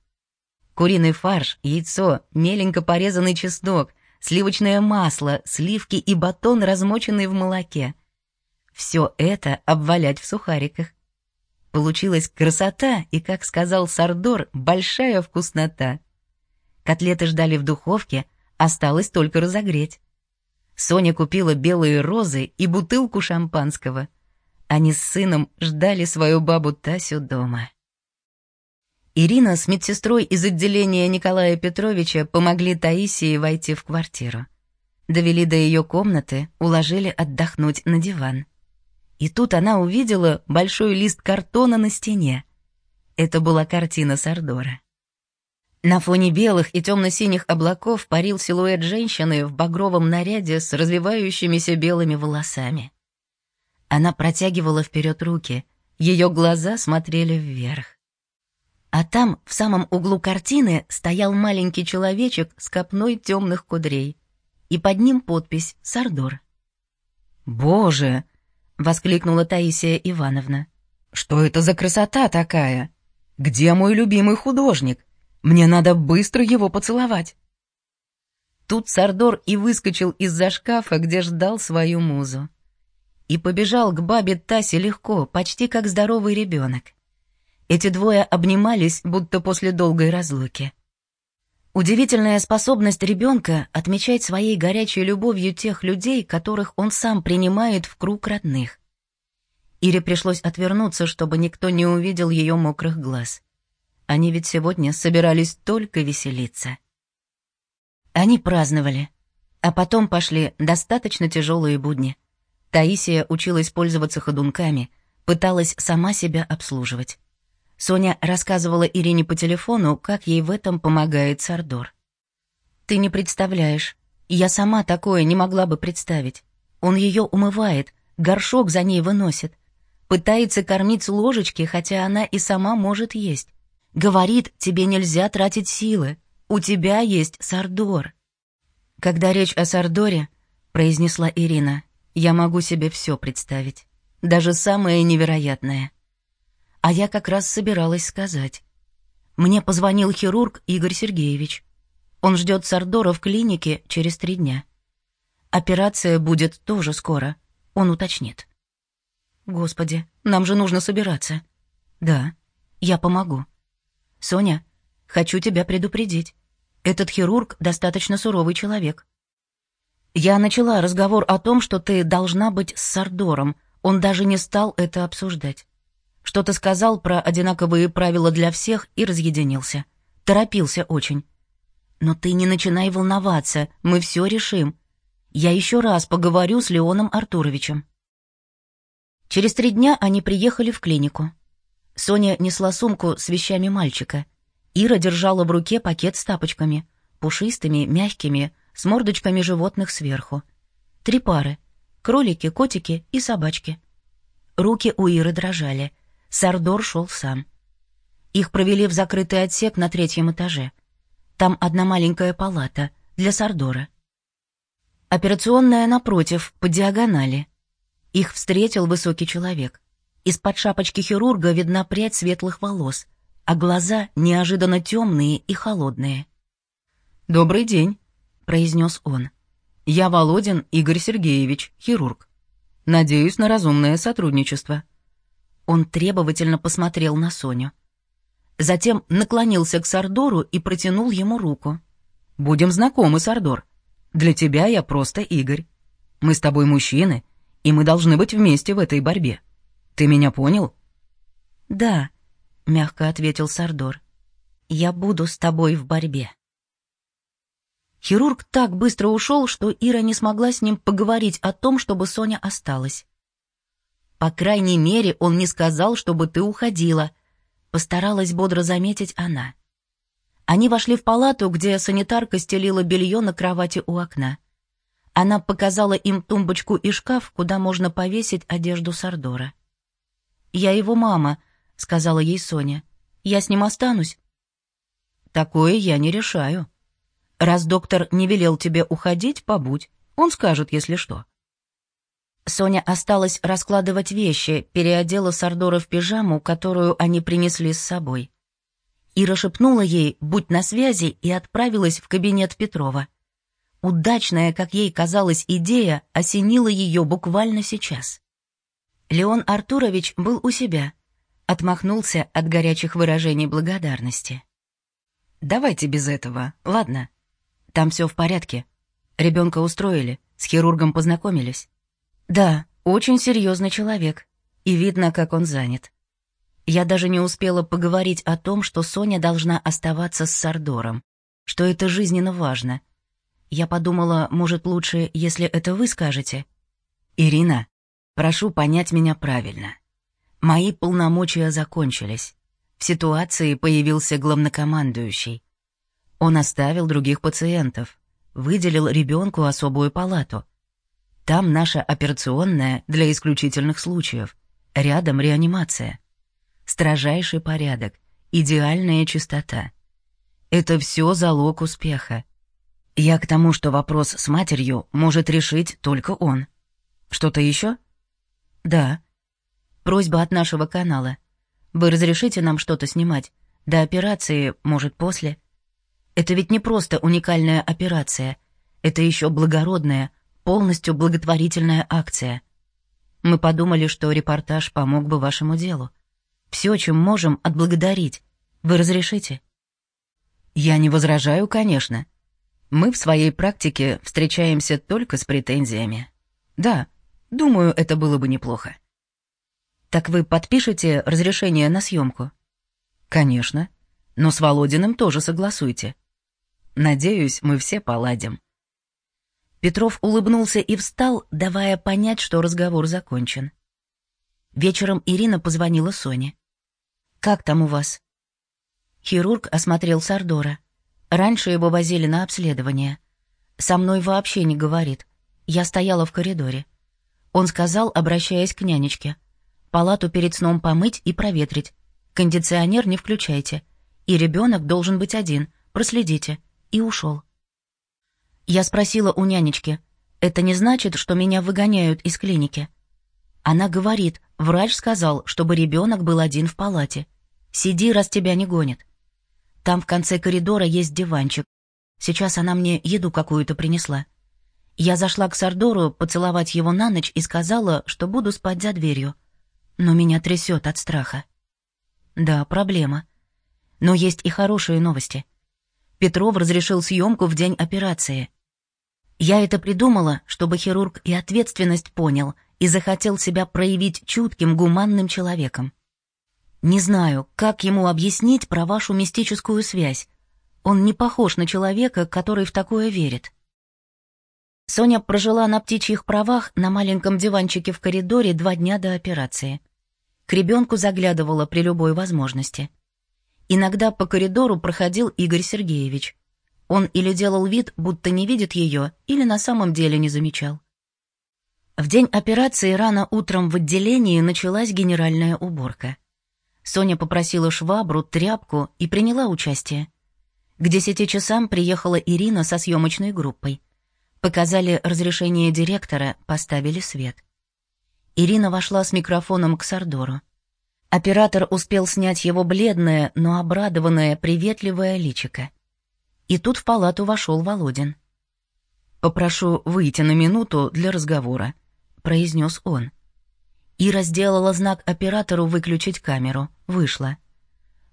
Куриный фарш, яйцо, меленько порезанный чеснок, сливочное масло, сливки и батон, размоченный в молоке. Все это обвалять в сухариках. Получилась красота и, как сказал Сардор, большая вкуснота. Котлеты ждали в духовке, осталось только разогреть. Соня купила белые розы и бутылку шампанского. Они с сыном ждали свою бабу Тасю дома. Ирина с медсестрой из отделения Николая Петровича помогли Таисии войти в квартиру. Довели до ее комнаты, уложили отдохнуть на диван. И тут она увидела большой лист картона на стене. Это была картина Сардора. На фоне белых и темно-синих облаков парил силуэт женщины в багровом наряде с развивающимися белыми волосами. Она протягивала вперед руки, ее глаза смотрели вверх. А там, в самом углу картины, стоял маленький человечек с копной темных кудрей, и под ним подпись «Сардор». «Боже!» воскликнула Таисия Ивановна. Что это за красота такая? Где мой любимый художник? Мне надо быстро его поцеловать. Тут Сардор и выскочил из-за шкафа, где ждал свою музу. И побежал к бабе Тасе легко, почти как здоровый ребенок. Эти двое обнимались, будто после долгой разлуки. Удивительная способность ребенка отмечать своей горячей любовью тех людей, которых он сам принимает в круг родных. Ире пришлось отвернуться, чтобы никто не увидел ее мокрых глаз. Они ведь сегодня собирались только веселиться. Они праздновали, а потом пошли достаточно тяжелые будни. Таисия училась пользоваться ходунками, пыталась сама себя обслуживать. Соня рассказывала Ирине по телефону, как ей в этом помогает Сардор. «Ты не представляешь. Я сама такое не могла бы представить. Он ее умывает, горшок за ней выносит. Пытается кормить с ложечки, хотя она и сама может есть. Говорит, тебе нельзя тратить силы. У тебя есть Сардор». «Когда речь о Сардоре», — произнесла Ирина, — «я могу себе все представить. Даже самое невероятное». А я как раз собиралась сказать. Мне позвонил хирург Игорь Сергеевич. Он ждет Сардора в клинике через три дня. Операция будет тоже скоро, он уточнит. Господи, нам же нужно собираться. Да, я помогу. Соня, хочу тебя предупредить. Этот хирург достаточно суровый человек. Я начала разговор о том, что ты должна быть с Сардором. Он даже не стал это обсуждать. Что-то сказал про одинаковые правила для всех и разъединился. Торопился очень. Но ты не начинай волноваться, мы все решим. Я еще раз поговорю с Леоном Артуровичем. Через три дня они приехали в клинику. Соня несла сумку с вещами мальчика. Ира держала в руке пакет с тапочками, пушистыми, мягкими, с мордочками животных сверху. Три пары — кролики, котики и собачки. Руки у Иры дрожали — Сардор шел сам. Их провели в закрытый отсек на третьем этаже. Там одна маленькая палата для Сардора. Операционная напротив, по диагонали. Их встретил высокий человек. Из-под шапочки хирурга видна прядь светлых волос, а глаза неожиданно темные и холодные. «Добрый день», произнес он. «Я Володин Игорь Сергеевич, хирург. Надеюсь на разумное сотрудничество». Он требовательно посмотрел на Соню. Затем наклонился к Сардору и протянул ему руку. «Будем знакомы, Сардор. Для тебя я просто Игорь. Мы с тобой мужчины, и мы должны быть вместе в этой борьбе. Ты меня понял?» «Да», — мягко ответил Сардор. «Я буду с тобой в борьбе». Хирург так быстро ушел, что Ира не смогла с ним поговорить о том, чтобы Соня осталась. «По крайней мере, он не сказал, чтобы ты уходила», — постаралась бодро заметить она. Они вошли в палату, где санитарка стелила белье на кровати у окна. Она показала им тумбочку и шкаф, куда можно повесить одежду Сардора. «Я его мама», — сказала ей Соня. «Я с ним останусь». «Такое я не решаю», Раз доктор не велел тебе уходить, побудь. Он скажет, если что. Соня осталась раскладывать вещи, переодела Сардора в пижаму, которую они принесли с собой. Ира шепнула ей «будь на связи» и отправилась в кабинет Петрова. Удачная, как ей казалась, идея осенила ее буквально сейчас. Леон Артурович был у себя, отмахнулся от горячих выражений благодарности. «Давайте без этого, ладно?» Там все в порядке. Ребенка устроили, с хирургом познакомились. Да, очень серьезный человек. И видно, как он занят. Я даже не успела поговорить о том, что Соня должна оставаться с Сардором, что это жизненно важно. Я подумала, может, лучше, если это вы скажете. Ирина, прошу понять меня правильно. Мои полномочия закончились. В ситуации появился главнокомандующий. Он оставил других пациентов, выделил ребенку особую палату. Там наша операционная для исключительных случаев, рядом реанимация. Строжайший порядок, идеальная чистота. Это все залог успеха. Я к тому, что вопрос с матерью может решить только он. Что-то еще? Да. Просьба от нашего канала. Вы разрешите нам что-то снимать? До операции, может, после? Это ведь не просто уникальная операция. Это еще благородная, полностью благотворительная акция. Мы подумали, что репортаж помог бы вашему делу. Все, чем можем, отблагодарить. Вы разрешите? Я не возражаю, конечно. Мы в своей практике встречаемся только с претензиями. Да, думаю, это было бы неплохо. Так вы подпишете разрешение на съемку? Конечно. Но с Володиным тоже согласуйте. Надеюсь, мы все поладим». Петров улыбнулся и встал, давая понять, что разговор закончен. Вечером Ирина позвонила Соне. «Как там у вас?» Хирург осмотрел Сардора. Раньше его возили на обследование. Со мной вообще не говорит. Я стояла в коридоре. Он сказал, обращаясь к нянечке. «Палату перед сном помыть и проветрить. Кондиционер не включайте. И ребенок должен быть один. Проследите и ушел. Я спросила у нянечки, это не значит, что меня выгоняют из клиники? Она говорит, врач сказал, чтобы ребенок был один в палате. Сиди, раз тебя не гонит. Там в конце коридора есть диванчик. Сейчас она мне еду какую-то принесла. Я зашла к Сардору поцеловать его на ночь и сказала, что буду спать за дверью. Но меня трясет от страха. Да, проблема. Но есть и хорошие новости. Петров разрешил съемку в день операции. Я это придумала, чтобы хирург и ответственность понял и захотел себя проявить чутким, гуманным человеком. Не знаю, как ему объяснить про вашу мистическую связь. Он не похож на человека, который в такое верит. Соня прожила на птичьих правах на маленьком диванчике в коридоре два дня до операции. К ребенку заглядывала при любой возможности. Иногда по коридору проходил Игорь Сергеевич. Он или делал вид, будто не видит ее, или на самом деле не замечал. В день операции рано утром в отделении началась генеральная уборка. Соня попросила швабру, тряпку и приняла участие. К десяти часам приехала Ирина со съемочной группой. Показали разрешение директора, поставили свет. Ирина вошла с микрофоном к Сардору. Оператор успел снять его бледное, но обрадованное, приветливое личико. И тут в палату вошел Володин. «Попрошу выйти на минуту для разговора», — произнес он. Ира сделала знак оператору выключить камеру, вышла.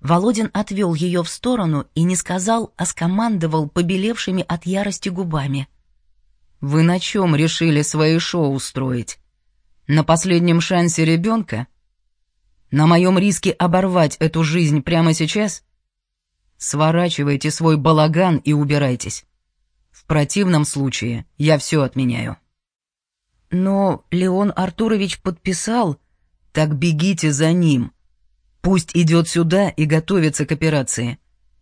Володин отвел ее в сторону и не сказал, а скомандовал побелевшими от ярости губами. «Вы на чем решили свои шоу устроить? На последнем шансе ребенка? На моем риске оборвать эту жизнь прямо сейчас? Сворачивайте свой балаган и убирайтесь. В противном случае я все отменяю». «Но Леон Артурович подписал...» «Так бегите за ним», Пусть идет сюда и готовится к операции.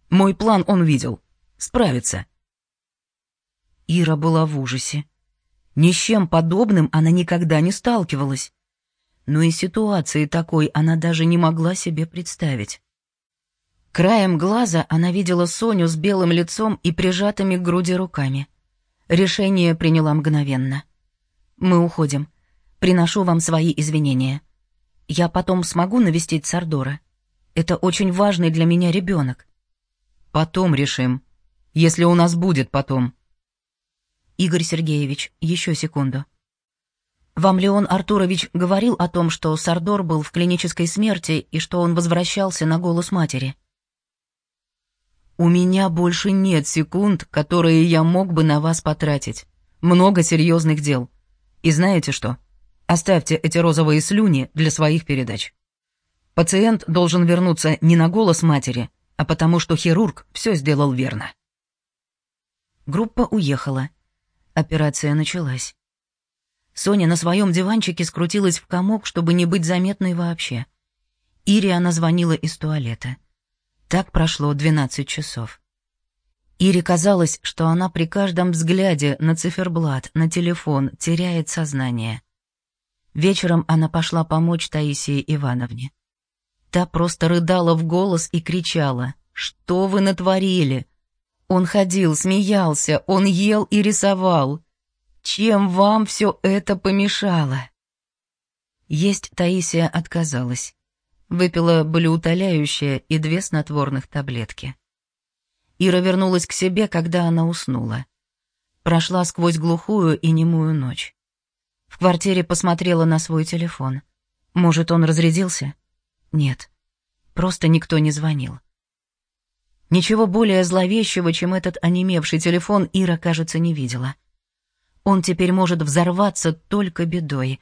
Мой план он видел. Справится. Ира была в ужасе. Ни с чем подобным она никогда не сталкивалась. Но и ситуации такой она даже не могла себе представить. Краем глаза она видела Соню с белым лицом и прижатыми к груди руками. Решение приняла мгновенно. «Мы уходим. Приношу вам свои извинения. Я потом смогу навестить Сардора? Это очень важный для меня ребенок. Потом решим. Если у нас будет потом. Игорь Сергеевич, еще секунду. Вам Леон Артурович говорил о том, что Сардор был в клинической смерти и что он возвращался на голос матери? У меня больше нет секунд, которые я мог бы на вас потратить. Много серьезных дел. И знаете что? Оставьте эти розовые слюни для своих передач. Пациент должен вернуться не на голос матери, а потому что хирург все сделал верно. Группа уехала. Операция началась. Соня на своем диванчике скрутилась в комок, чтобы не быть заметной вообще. Ире она звонила из туалета. Так прошло 12 часов. Ире казалось, что она при каждом взгляде на циферблат, на телефон теряет сознание. Вечером она пошла помочь Таисии Ивановне. Та просто рыдала в голос и кричала. «Что вы натворили?» Он ходил, смеялся, он ел и рисовал. Чем вам все это помешало? Есть Таисия отказалась. Выпила болеутоляющее и две снотворных таблетки. Ира вернулась к себе, когда она уснула. Прошла сквозь глухую и немую ночь. В квартире посмотрела на свой телефон. Может, он разрядился? Нет. Просто никто не звонил. Ничего более зловещего, чем этот онемевший телефон, Ира, кажется, не видела. Он теперь может взорваться только бедой.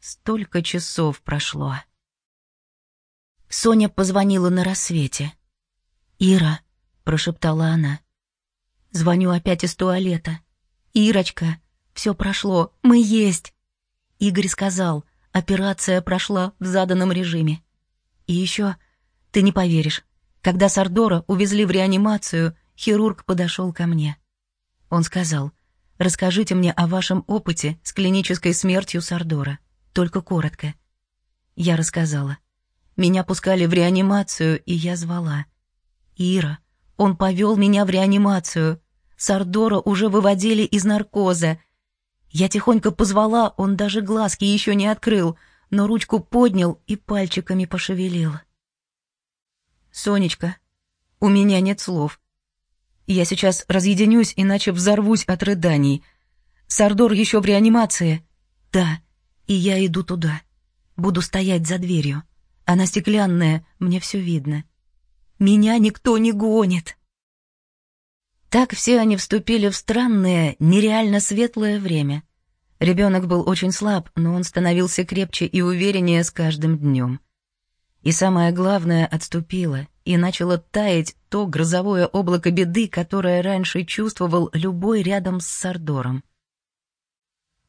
Столько часов прошло. Соня позвонила на рассвете. «Ира», — прошептала она, — «звоню опять из туалета. Ирочка, все прошло, мы есть». Игорь сказал, операция прошла в заданном режиме. И еще, ты не поверишь, когда Сардора увезли в реанимацию, хирург подошел ко мне. Он сказал, расскажите мне о вашем опыте с клинической смертью Сардора, только коротко. Я рассказала. Меня пускали в реанимацию, и я звала. Ира, он повел меня в реанимацию. Сардора уже выводили из наркоза, я тихонько позвала, он даже глазки еще не открыл, но ручку поднял и пальчиками пошевелил. «Сонечка, у меня нет слов. Я сейчас разъединюсь, иначе взорвусь от рыданий. Сардор еще в реанимации. Да, и я иду туда. Буду стоять за дверью. Она стеклянная, мне все видно. Меня никто не гонит». Так все они вступили в странное, нереально светлое время. Ребенок был очень слаб, но он становился крепче и увереннее с каждым днем. И самое главное, отступило, и начало таять то грозовое облако беды, которое раньше чувствовал любой рядом с Сардором.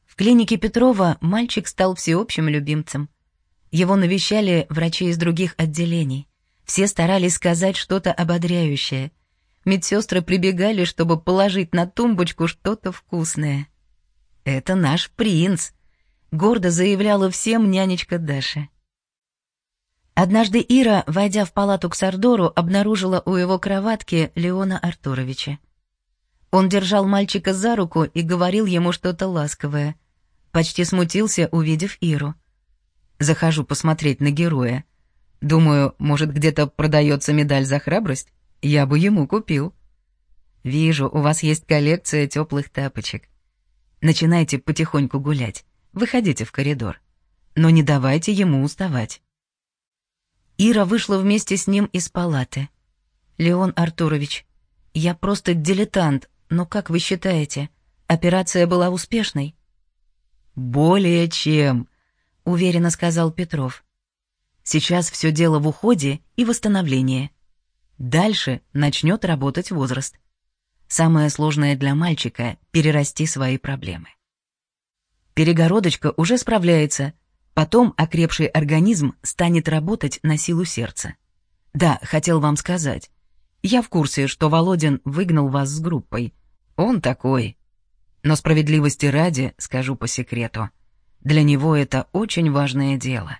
В клинике Петрова мальчик стал всеобщим любимцем. Его навещали врачи из других отделений. Все старались сказать что-то ободряющее — Медсестры прибегали, чтобы положить на тумбочку что-то вкусное. «Это наш принц», — гордо заявляла всем нянечка Даша. Однажды Ира, войдя в палату к Сардору, обнаружила у его кроватки Леона Артуровича. Он держал мальчика за руку и говорил ему что-то ласковое. Почти смутился, увидев Иру. «Захожу посмотреть на героя. Думаю, может, где-то продается медаль за храбрость?» Я бы ему купил. Вижу, у вас есть коллекция теплых тапочек. Начинайте потихоньку гулять, выходите в коридор. Но не давайте ему уставать. Ира вышла вместе с ним из палаты. «Леон Артурович, я просто дилетант, но как вы считаете, операция была успешной?» «Более чем», — уверенно сказал Петров. «Сейчас все дело в уходе и восстановлении. Дальше начнет работать возраст. Самое сложное для мальчика — перерасти свои проблемы. Перегородочка уже справляется, потом окрепший организм станет работать на силу сердца. Да, хотел вам сказать. Я в курсе, что Володин выгнал вас с группой. Он такой. Но справедливости ради, скажу по секрету, для него это очень важное дело.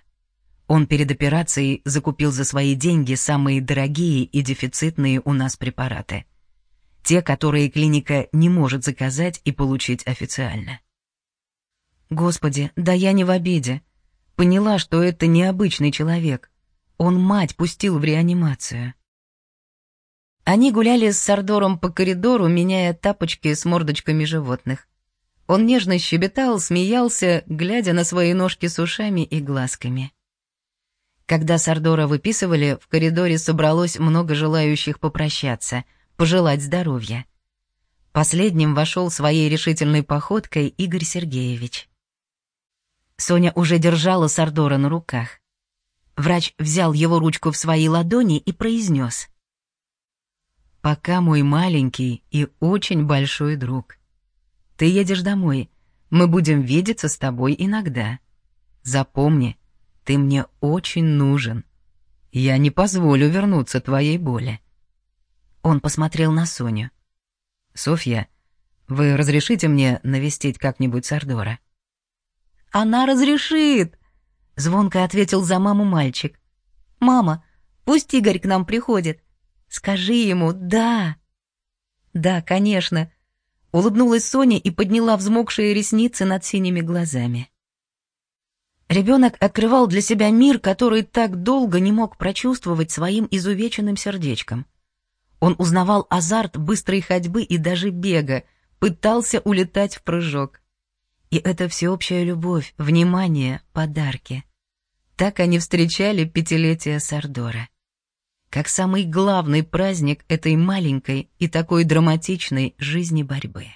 Он перед операцией закупил за свои деньги самые дорогие и дефицитные у нас препараты — те, которые клиника не может заказать и получить официально. Господи, да я не в обиде. Поняла, что это необычный человек. Он мать пустил в реанимацию. Они гуляли с Сардором по коридору, меняя тапочки с мордочками животных. Он нежно щебетал, смеялся, глядя на свои ножки с ушами и глазками. Когда Сардора выписывали, в коридоре собралось много желающих попрощаться — пожелать здоровья. Последним вошел своей решительной походкой Игорь Сергеевич. Соня уже держала Сардора на руках. Врач взял его ручку в свои ладони и произнес. «Пока мой маленький и очень большой друг. Ты едешь домой, мы будем видеться с тобой иногда. Запомни, ты мне очень нужен. Я не позволю вернуться твоей боли. Он посмотрел на Соню. «Софья, вы разрешите мне навестить как-нибудь Сардора?» «Она разрешит!» — звонко ответил за маму мальчик. «Мама, пусть Игорь к нам приходит. Скажи ему «да». «Да, конечно», — улыбнулась Соня и подняла взмокшие ресницы над синими глазами. Ребенок открывал для себя мир, который так долго не мог прочувствовать своим изувеченным сердечком — он узнавал азарт быстрой ходьбы и даже бега, пытался улетать в прыжок. И это всеобщая любовь, внимание, подарки. Так они встречали пятилетие Сардора. Как самый главный праздник этой маленькой и такой драматичной жизни борьбы.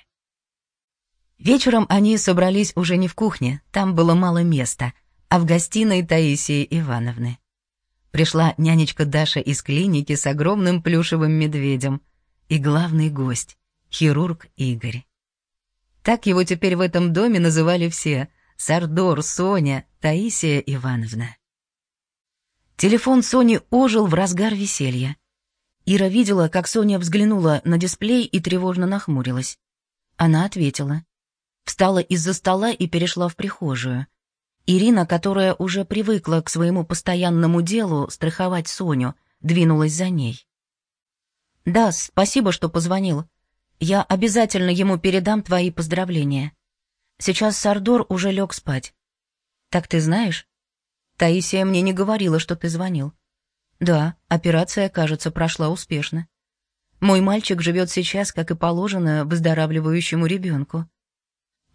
Вечером они собрались уже не в кухне, там было мало места, а в гостиной Таисии Ивановны. Пришла нянечка Даша из клиники с огромным плюшевым медведем. И главный гость — хирург Игорь. Так его теперь в этом доме называли все — Сардор, Соня, Таисия Ивановна. Телефон Сони ожил в разгар веселья. Ира видела, как Соня взглянула на дисплей и тревожно нахмурилась. Она ответила. Встала из-за стола и перешла в прихожую. Ирина, которая уже привыкла к своему постоянному делу страховать Соню, двинулась за ней. «Да, спасибо, что позвонил. Я обязательно ему передам твои поздравления. Сейчас Сардор уже лег спать. Так ты знаешь? Таисия мне не говорила, что ты звонил. Да, операция, кажется, прошла успешно. Мой мальчик живет сейчас, как и положено, выздоравливающему ребенку.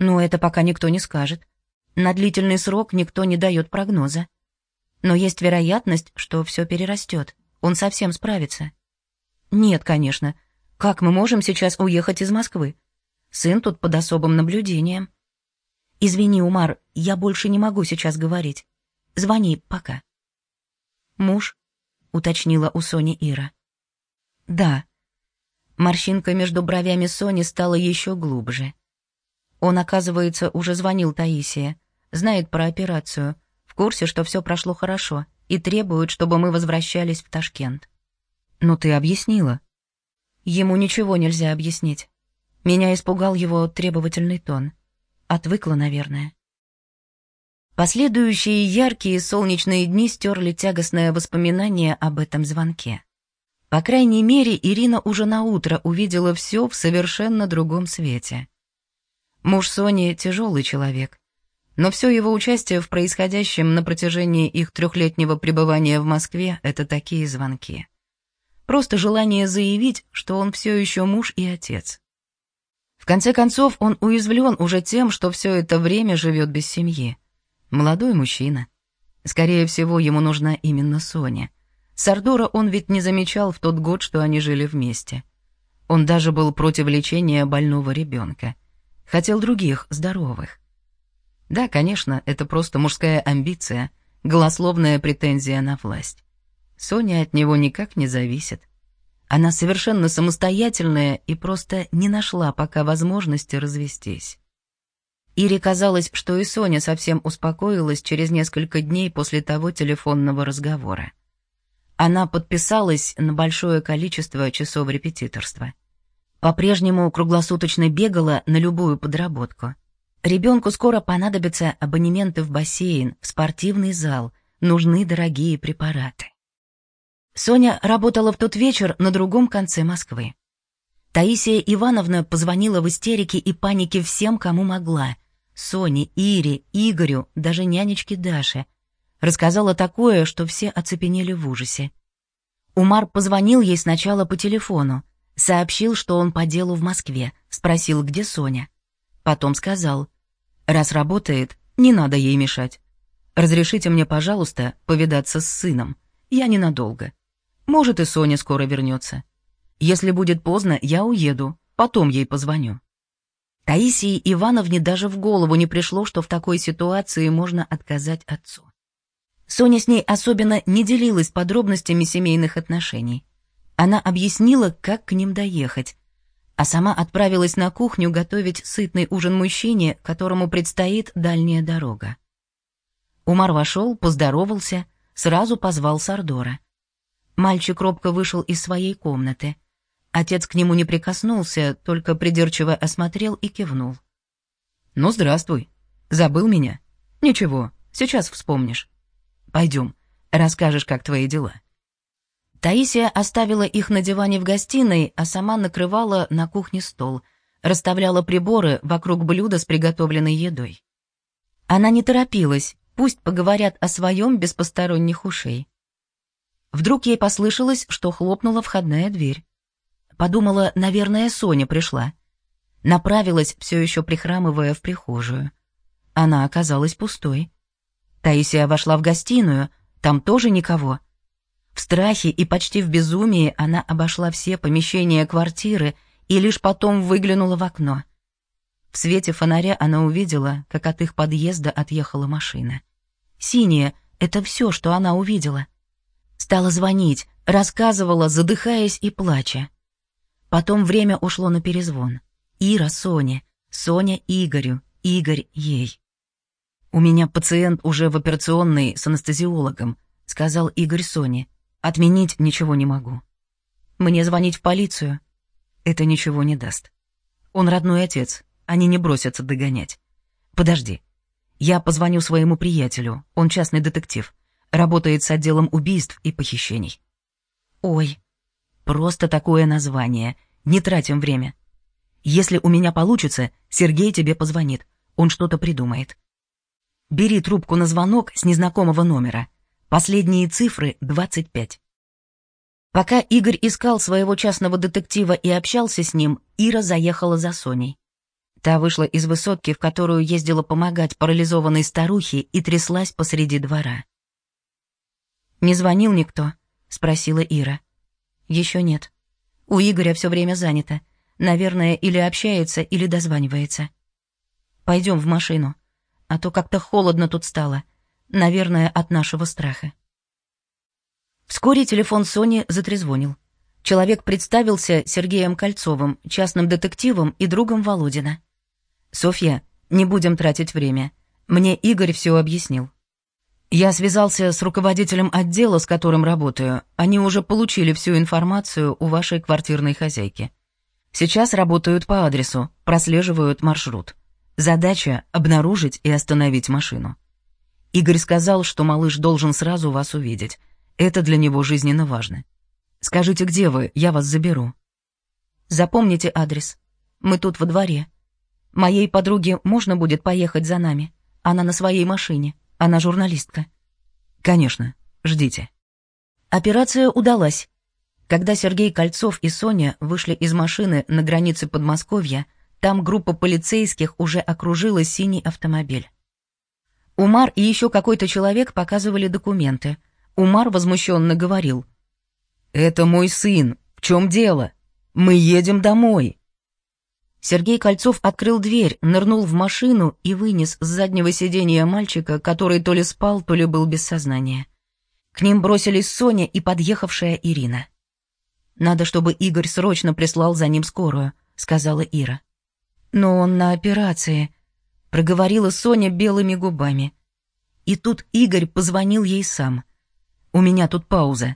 Но это пока никто не скажет. На длительный срок никто не дает прогноза. Но есть вероятность, что все перерастет. Он совсем справится. Нет, конечно. Как мы можем сейчас уехать из Москвы? Сын тут под особым наблюдением. Извини, Умар, я больше не могу сейчас говорить. Звони, пока. Муж? Уточнила у Сони Ира. Да. Морщинка между бровями Сони стала еще глубже. Он, оказывается, уже звонил Таисии знает про операцию, в курсе, что все прошло хорошо, и требует, чтобы мы возвращались в Ташкент. Но ты объяснила. Ему ничего нельзя объяснить. Меня испугал его требовательный тон. Отвыкла, наверное. Последующие яркие солнечные дни стерли тягостное воспоминание об этом звонке. По крайней мере, Ирина уже на утро увидела все в совершенно другом свете. Муж Сони — тяжелый человек, но все его участие в происходящем на протяжении их трехлетнего пребывания в Москве — это такие звонки. Просто желание заявить, что он все еще муж и отец. В конце концов, он уязвлен уже тем, что все это время живет без семьи. Молодой мужчина. Скорее всего, ему нужна именно Соня. Сардора он ведь не замечал в тот год, что они жили вместе. Он даже был против лечения больного ребенка. Хотел других, здоровых. Да, конечно, это просто мужская амбиция, голословная претензия на власть. Соня от него никак не зависит. Она совершенно самостоятельная и просто не нашла пока возможности развестись. Ире казалось, что и Соня совсем успокоилась через несколько дней после того телефонного разговора. Она подписалась на большое количество часов репетиторства. По-прежнему круглосуточно бегала на любую подработку. Ребенку скоро понадобятся абонементы в бассейн, в спортивный зал, нужны дорогие препараты. Соня работала в тот вечер на другом конце Москвы. Таисия Ивановна позвонила в истерике и панике всем, кому могла. Соне, Ире, Игорю, даже нянечке Даше. Рассказала такое, что все оцепенели в ужасе. Умар позвонил ей сначала по телефону, сообщил, что он по делу в Москве, спросил, где Соня. Потом сказал, раз работает, не надо ей мешать. Разрешите мне, пожалуйста, повидаться с сыном. Я ненадолго. Может, и Соня скоро вернется. Если будет поздно, я уеду, потом ей позвоню. Таисии Ивановне даже в голову не пришло, что в такой ситуации можно отказать отцу. Соня с ней особенно не делилась подробностями семейных отношений. Она объяснила, как к ним доехать, а сама отправилась на кухню готовить сытный ужин мужчине, которому предстоит дальняя дорога. Умар вошел, поздоровался, сразу позвал Сардора. Мальчик робко вышел из своей комнаты. Отец к нему не прикоснулся, только придирчиво осмотрел и кивнул. «Ну, здравствуй. Забыл меня? Ничего, сейчас вспомнишь. Пойдем, расскажешь, как твои дела». Таисия оставила их на диване в гостиной, а сама накрывала на кухне стол, расставляла приборы вокруг блюда с приготовленной едой. Она не торопилась, пусть поговорят о своем без посторонних ушей. Вдруг ей послышалось, что хлопнула входная дверь. Подумала, наверное, Соня пришла. Направилась, все еще прихрамывая, в прихожую. Она оказалась пустой. Таисия вошла в гостиную, там тоже никого. В страхе и почти в безумии она обошла все помещения квартиры и лишь потом выглянула в окно. В свете фонаря она увидела, как от их подъезда отъехала машина. Синяя — это все, что она увидела — Стала звонить, рассказывала, задыхаясь и плача. Потом время ушло на перезвон. Ира Соне, Соня Игорю, Игорь ей. «У меня пациент уже в операционной с анестезиологом», — сказал Игорь Соне. «Отменить ничего не могу». «Мне звонить в полицию?» «Это ничего не даст. Он родной отец, они не бросятся догонять. Подожди. Я позвоню своему приятелю, он частный детектив. Работает с отделом убийств и похищений. Ой, просто такое название. Не тратим время. Если у меня получится, Сергей тебе позвонит. Он что-то придумает. Бери трубку на звонок с незнакомого номера. Последние цифры — 25. Пока Игорь искал своего частного детектива и общался с ним, Ира заехала за Соней. Та вышла из высотки, в которую ездила помогать парализованной старухе, и тряслась посреди двора. «Не звонил никто?» — спросила Ира. Еще нет. У Игоря все время занято. Наверное, или общается, или дозванивается. Пойдем в машину. А то как-то холодно тут стало. Наверное, от нашего страха». Вскоре телефон Сони затрезвонил. Человек представился Сергеем Кольцовым, частным детективом и другом Володина. «Софья, не будем тратить время. Мне Игорь все объяснил. Я связался с руководителем отдела, с которым работаю. Они уже получили всю информацию у вашей квартирной хозяйки. Сейчас работают по адресу, прослеживают маршрут. Задача — обнаружить и остановить машину. Игорь сказал, что малыш должен сразу вас увидеть. Это для него жизненно важно. Скажите, где вы, я вас заберу. Запомните адрес. Мы тут во дворе. Моей подруге можно будет поехать за нами. Она на своей машине. Она журналистка. Конечно, ждите. Операция удалась. Когда Сергей Кольцов и Соня вышли из машины на границе Подмосковья, Там группа полицейских уже окружила синий автомобиль. Умар и еще какой-то человек показывали документы. Умар возмущенно говорил. «Это мой сын. В чем дело? Мы едем домой». Сергей Кольцов открыл дверь, нырнул в машину и вынес с заднего сиденья мальчика, который то ли спал, то ли был без сознания. К ним бросились Соня и подъехавшая Ирина. «Надо, чтобы Игорь срочно прислал за ним скорую», — сказала Ира. «Но он на операции», — проговорила Соня белыми губами. И тут Игорь позвонил ей сам. «У меня тут пауза.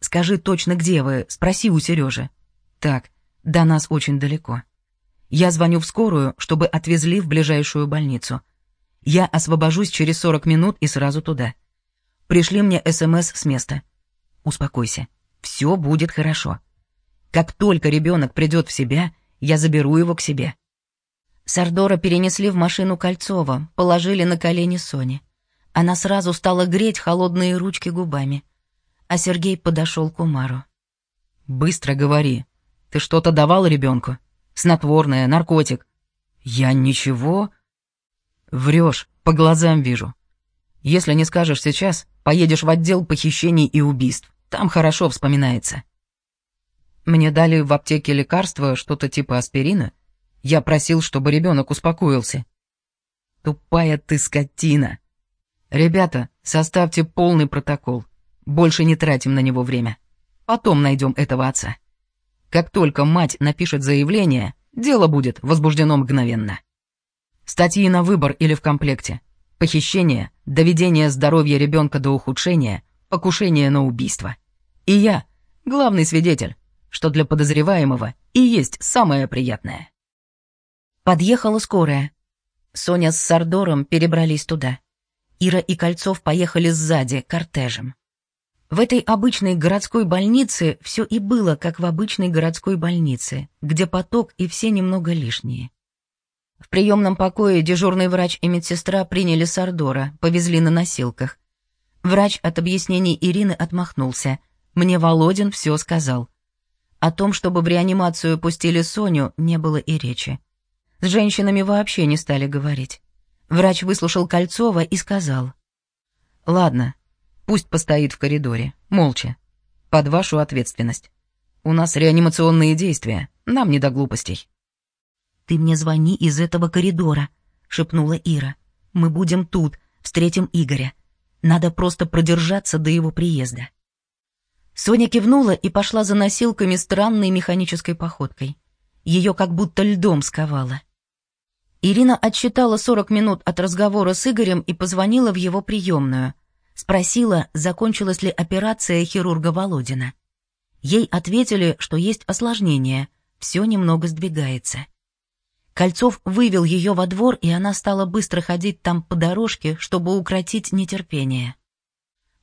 Скажи точно, где вы, спроси у Сережи. Так, до нас очень далеко. Я звоню в скорую, чтобы отвезли в ближайшую больницу. Я освобожусь через 40 минут и сразу туда. Пришли мне СМС с места. Успокойся, все будет хорошо. Как только ребенок придет в себя, я заберу его к себе. Сардора перенесли в машину Кольцова, положили на колени Сони. Она сразу стала греть холодные ручки губами. А Сергей подошел к Умару. «Быстро говори. Ты что-то давал ребенку? Снотворное, наркотик?» «Я ничего...» «Врешь, по глазам вижу. Если не скажешь сейчас, поедешь в отдел похищений и убийств. Там хорошо вспоминается». Мне дали в аптеке лекарство, что-то типа аспирина, я просил, чтобы ребенок успокоился. Тупая ты скотина. Ребята, составьте полный протокол. Больше не тратим на него время. Потом найдем этого отца. Как только мать напишет заявление, дело будет возбуждено мгновенно. Статьи на выбор или в комплекте. Похищение, доведение здоровья ребенка до ухудшения, покушение на убийство. И я, главный свидетель, что для подозреваемого и есть самое приятное. Подъехала скорая. Соня с Сардором перебрались туда. Ира и Кольцов поехали сзади, кортежем. В этой обычной городской больнице все и было, как в обычной городской больнице, где поток и все немного лишние. В приемном покое дежурный врач и медсестра приняли Сардора, повезли на носилках. Врач от объяснений Ирины отмахнулся. Мне Володин все сказал. О том, чтобы в реанимацию пустили Соню, не было и речи. С женщинами вообще не стали говорить. Врач выслушал Кольцова и сказал. «Ладно, пусть постоит в коридоре, молча. Под вашу ответственность. У нас реанимационные действия, нам не до глупостей». «Ты мне звони из этого коридора», — шепнула Ира. «Мы будем тут, встретим Игоря. Надо просто продержаться до его приезда». Соня кивнула и пошла за носилками странной механической походкой. Ее как будто льдом сковало. Ирина отсчитала 40 минут от разговора с Игорем и позвонила в его приемную. Спросила, закончилась ли операция хирурга Володина. Ей ответили, что есть осложнение, все немного сдвигается. Кольцов вывел ее во двор, и она стала быстро ходить там по дорожке, чтобы укротить нетерпение.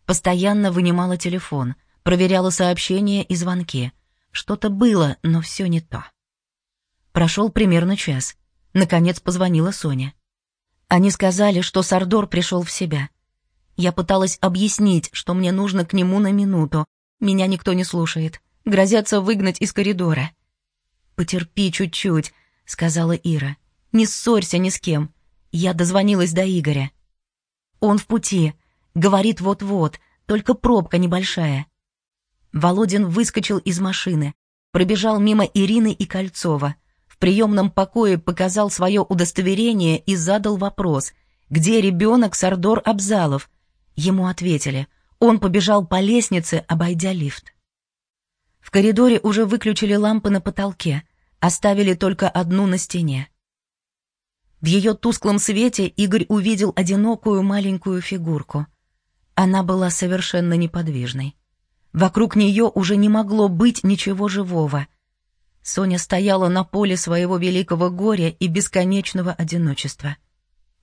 Постоянно вынимала телефон, проверяла сообщения и звонки. Что-то было, но все не то. Прошел примерно час. Наконец позвонила Соня. Они сказали, что Сардор пришел в себя. Я пыталась объяснить, что мне нужно к нему на минуту. Меня никто не слушает. Грозятся выгнать из коридора. «Потерпи чуть-чуть», — сказала Ира. «Не ссорься ни с кем. Я дозвонилась до Игоря. Он в пути. Говорит вот-вот, только пробка небольшая». Володин выскочил из машины, пробежал мимо Ирины и Кольцова — в приемном покое показал свое удостоверение и задал вопрос, где ребенок Сардор Абзалов. Ему ответили, он побежал по лестнице, обойдя лифт. В коридоре уже выключили лампы на потолке, оставили только одну на стене. В ее тусклом свете Игорь увидел одинокую маленькую фигурку. Она была совершенно неподвижной. Вокруг нее уже не могло быть ничего живого — Соня стояла на поле своего великого горя и бесконечного одиночества.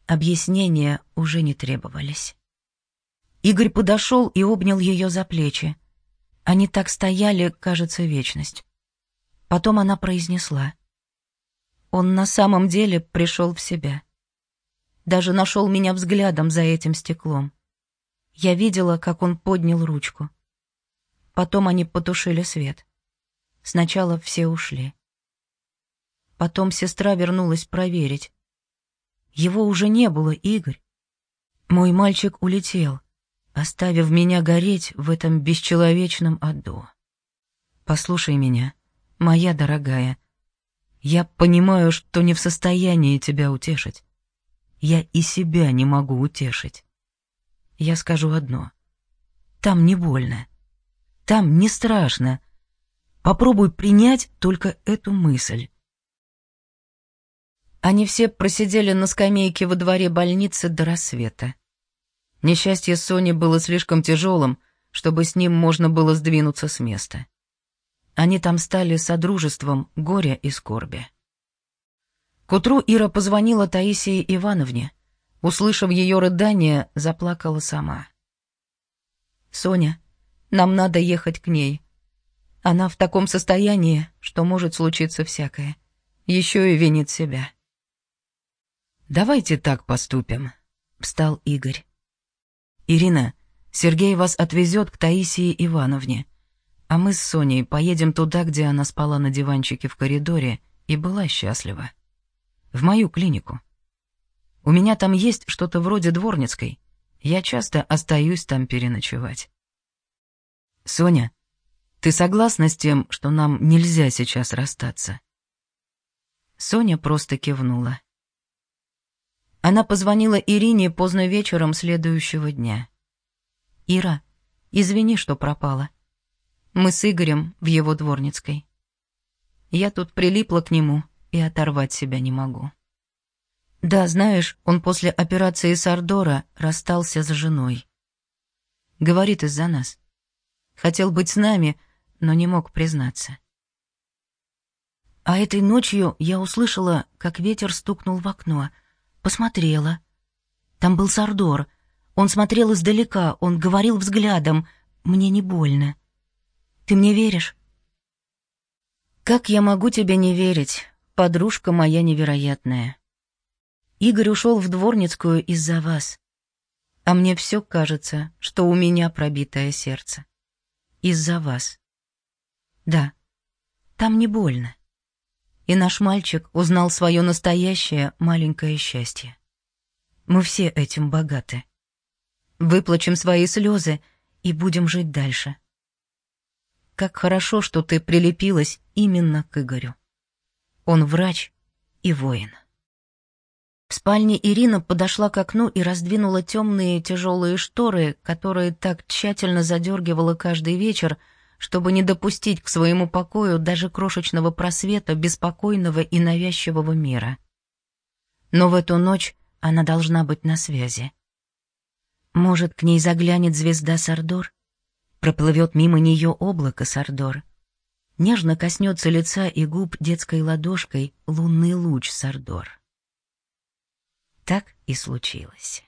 Объяснения уже не требовались. Игорь подошел и обнял ее за плечи. Они так стояли, кажется, вечность. Потом она произнесла. Он на самом деле пришел в себя. Даже нашел меня взглядом за этим стеклом. Я видела, как он поднял ручку. Потом они потушили свет. Сначала все ушли. Потом сестра вернулась проверить. Его уже не было, Игорь. Мой мальчик улетел, оставив меня гореть в этом бесчеловечном аду. Послушай меня, моя дорогая. Я понимаю, что не в состоянии тебя утешить. Я и себя не могу утешить. Я скажу одно. Там не больно. Там не страшно. Попробуй принять только эту мысль. Они все просидели на скамейке во дворе больницы до рассвета. Несчастье Сони было слишком тяжелым, чтобы с ним можно было сдвинуться с места. Они там стали содружеством горя и скорби. К утру Ира позвонила Таисии Ивановне. Услышав ее рыдание, заплакала сама. «Соня, нам надо ехать к ней. Она в таком состоянии, что может случиться всякое. Еще и винит себя». «Давайте так поступим», — встал Игорь. «Ирина, Сергей вас отвезет к Таисии Ивановне, а мы с Соней поедем туда, где она спала на диванчике в коридоре и была счастлива. В мою клинику. У меня там есть что-то вроде дворницкой. Я часто остаюсь там переночевать. Соня, ты согласна с тем, что нам нельзя сейчас расстаться?» Соня просто кивнула. Она позвонила Ирине поздно вечером следующего дня. «Ира, извини, что пропала. Мы с Игорем в его дворницкой. Я тут прилипла к нему и оторвать себя не могу». «Да, знаешь, он после операции Сардора расстался с женой. Говорит из-за нас. Хотел быть с нами, но не мог признаться. А этой ночью я услышала, как ветер стукнул в окно — Посмотрела. Там был Сардор. Он смотрел издалека, он говорил взглядом. Мне не больно. Ты мне веришь? Как я могу тебе не верить, подружка моя невероятная? Игорь ушел в Дворницкую из-за вас. А мне все кажется, что у меня пробитое сердце. Из-за вас. Да, там не больно и наш мальчик узнал свое настоящее маленькое счастье. Мы все этим богаты. Выплачем свои слезы и будем жить дальше. Как хорошо, что ты прилепилась именно к Игорю. Он врач и воин. В спальне Ирина подошла к окну и раздвинула темные тяжелые шторы, которые так тщательно задергивала каждый вечер, чтобы не допустить к своему покою даже крошечного просвета беспокойного и навязчивого мира. Но в эту ночь она должна быть на связи. Может, к ней заглянет звезда Сардор? Проплывет мимо нее облако Сардор. Нежно коснется лица и губ детской ладошкой лунный луч Сардор. Так и случилось.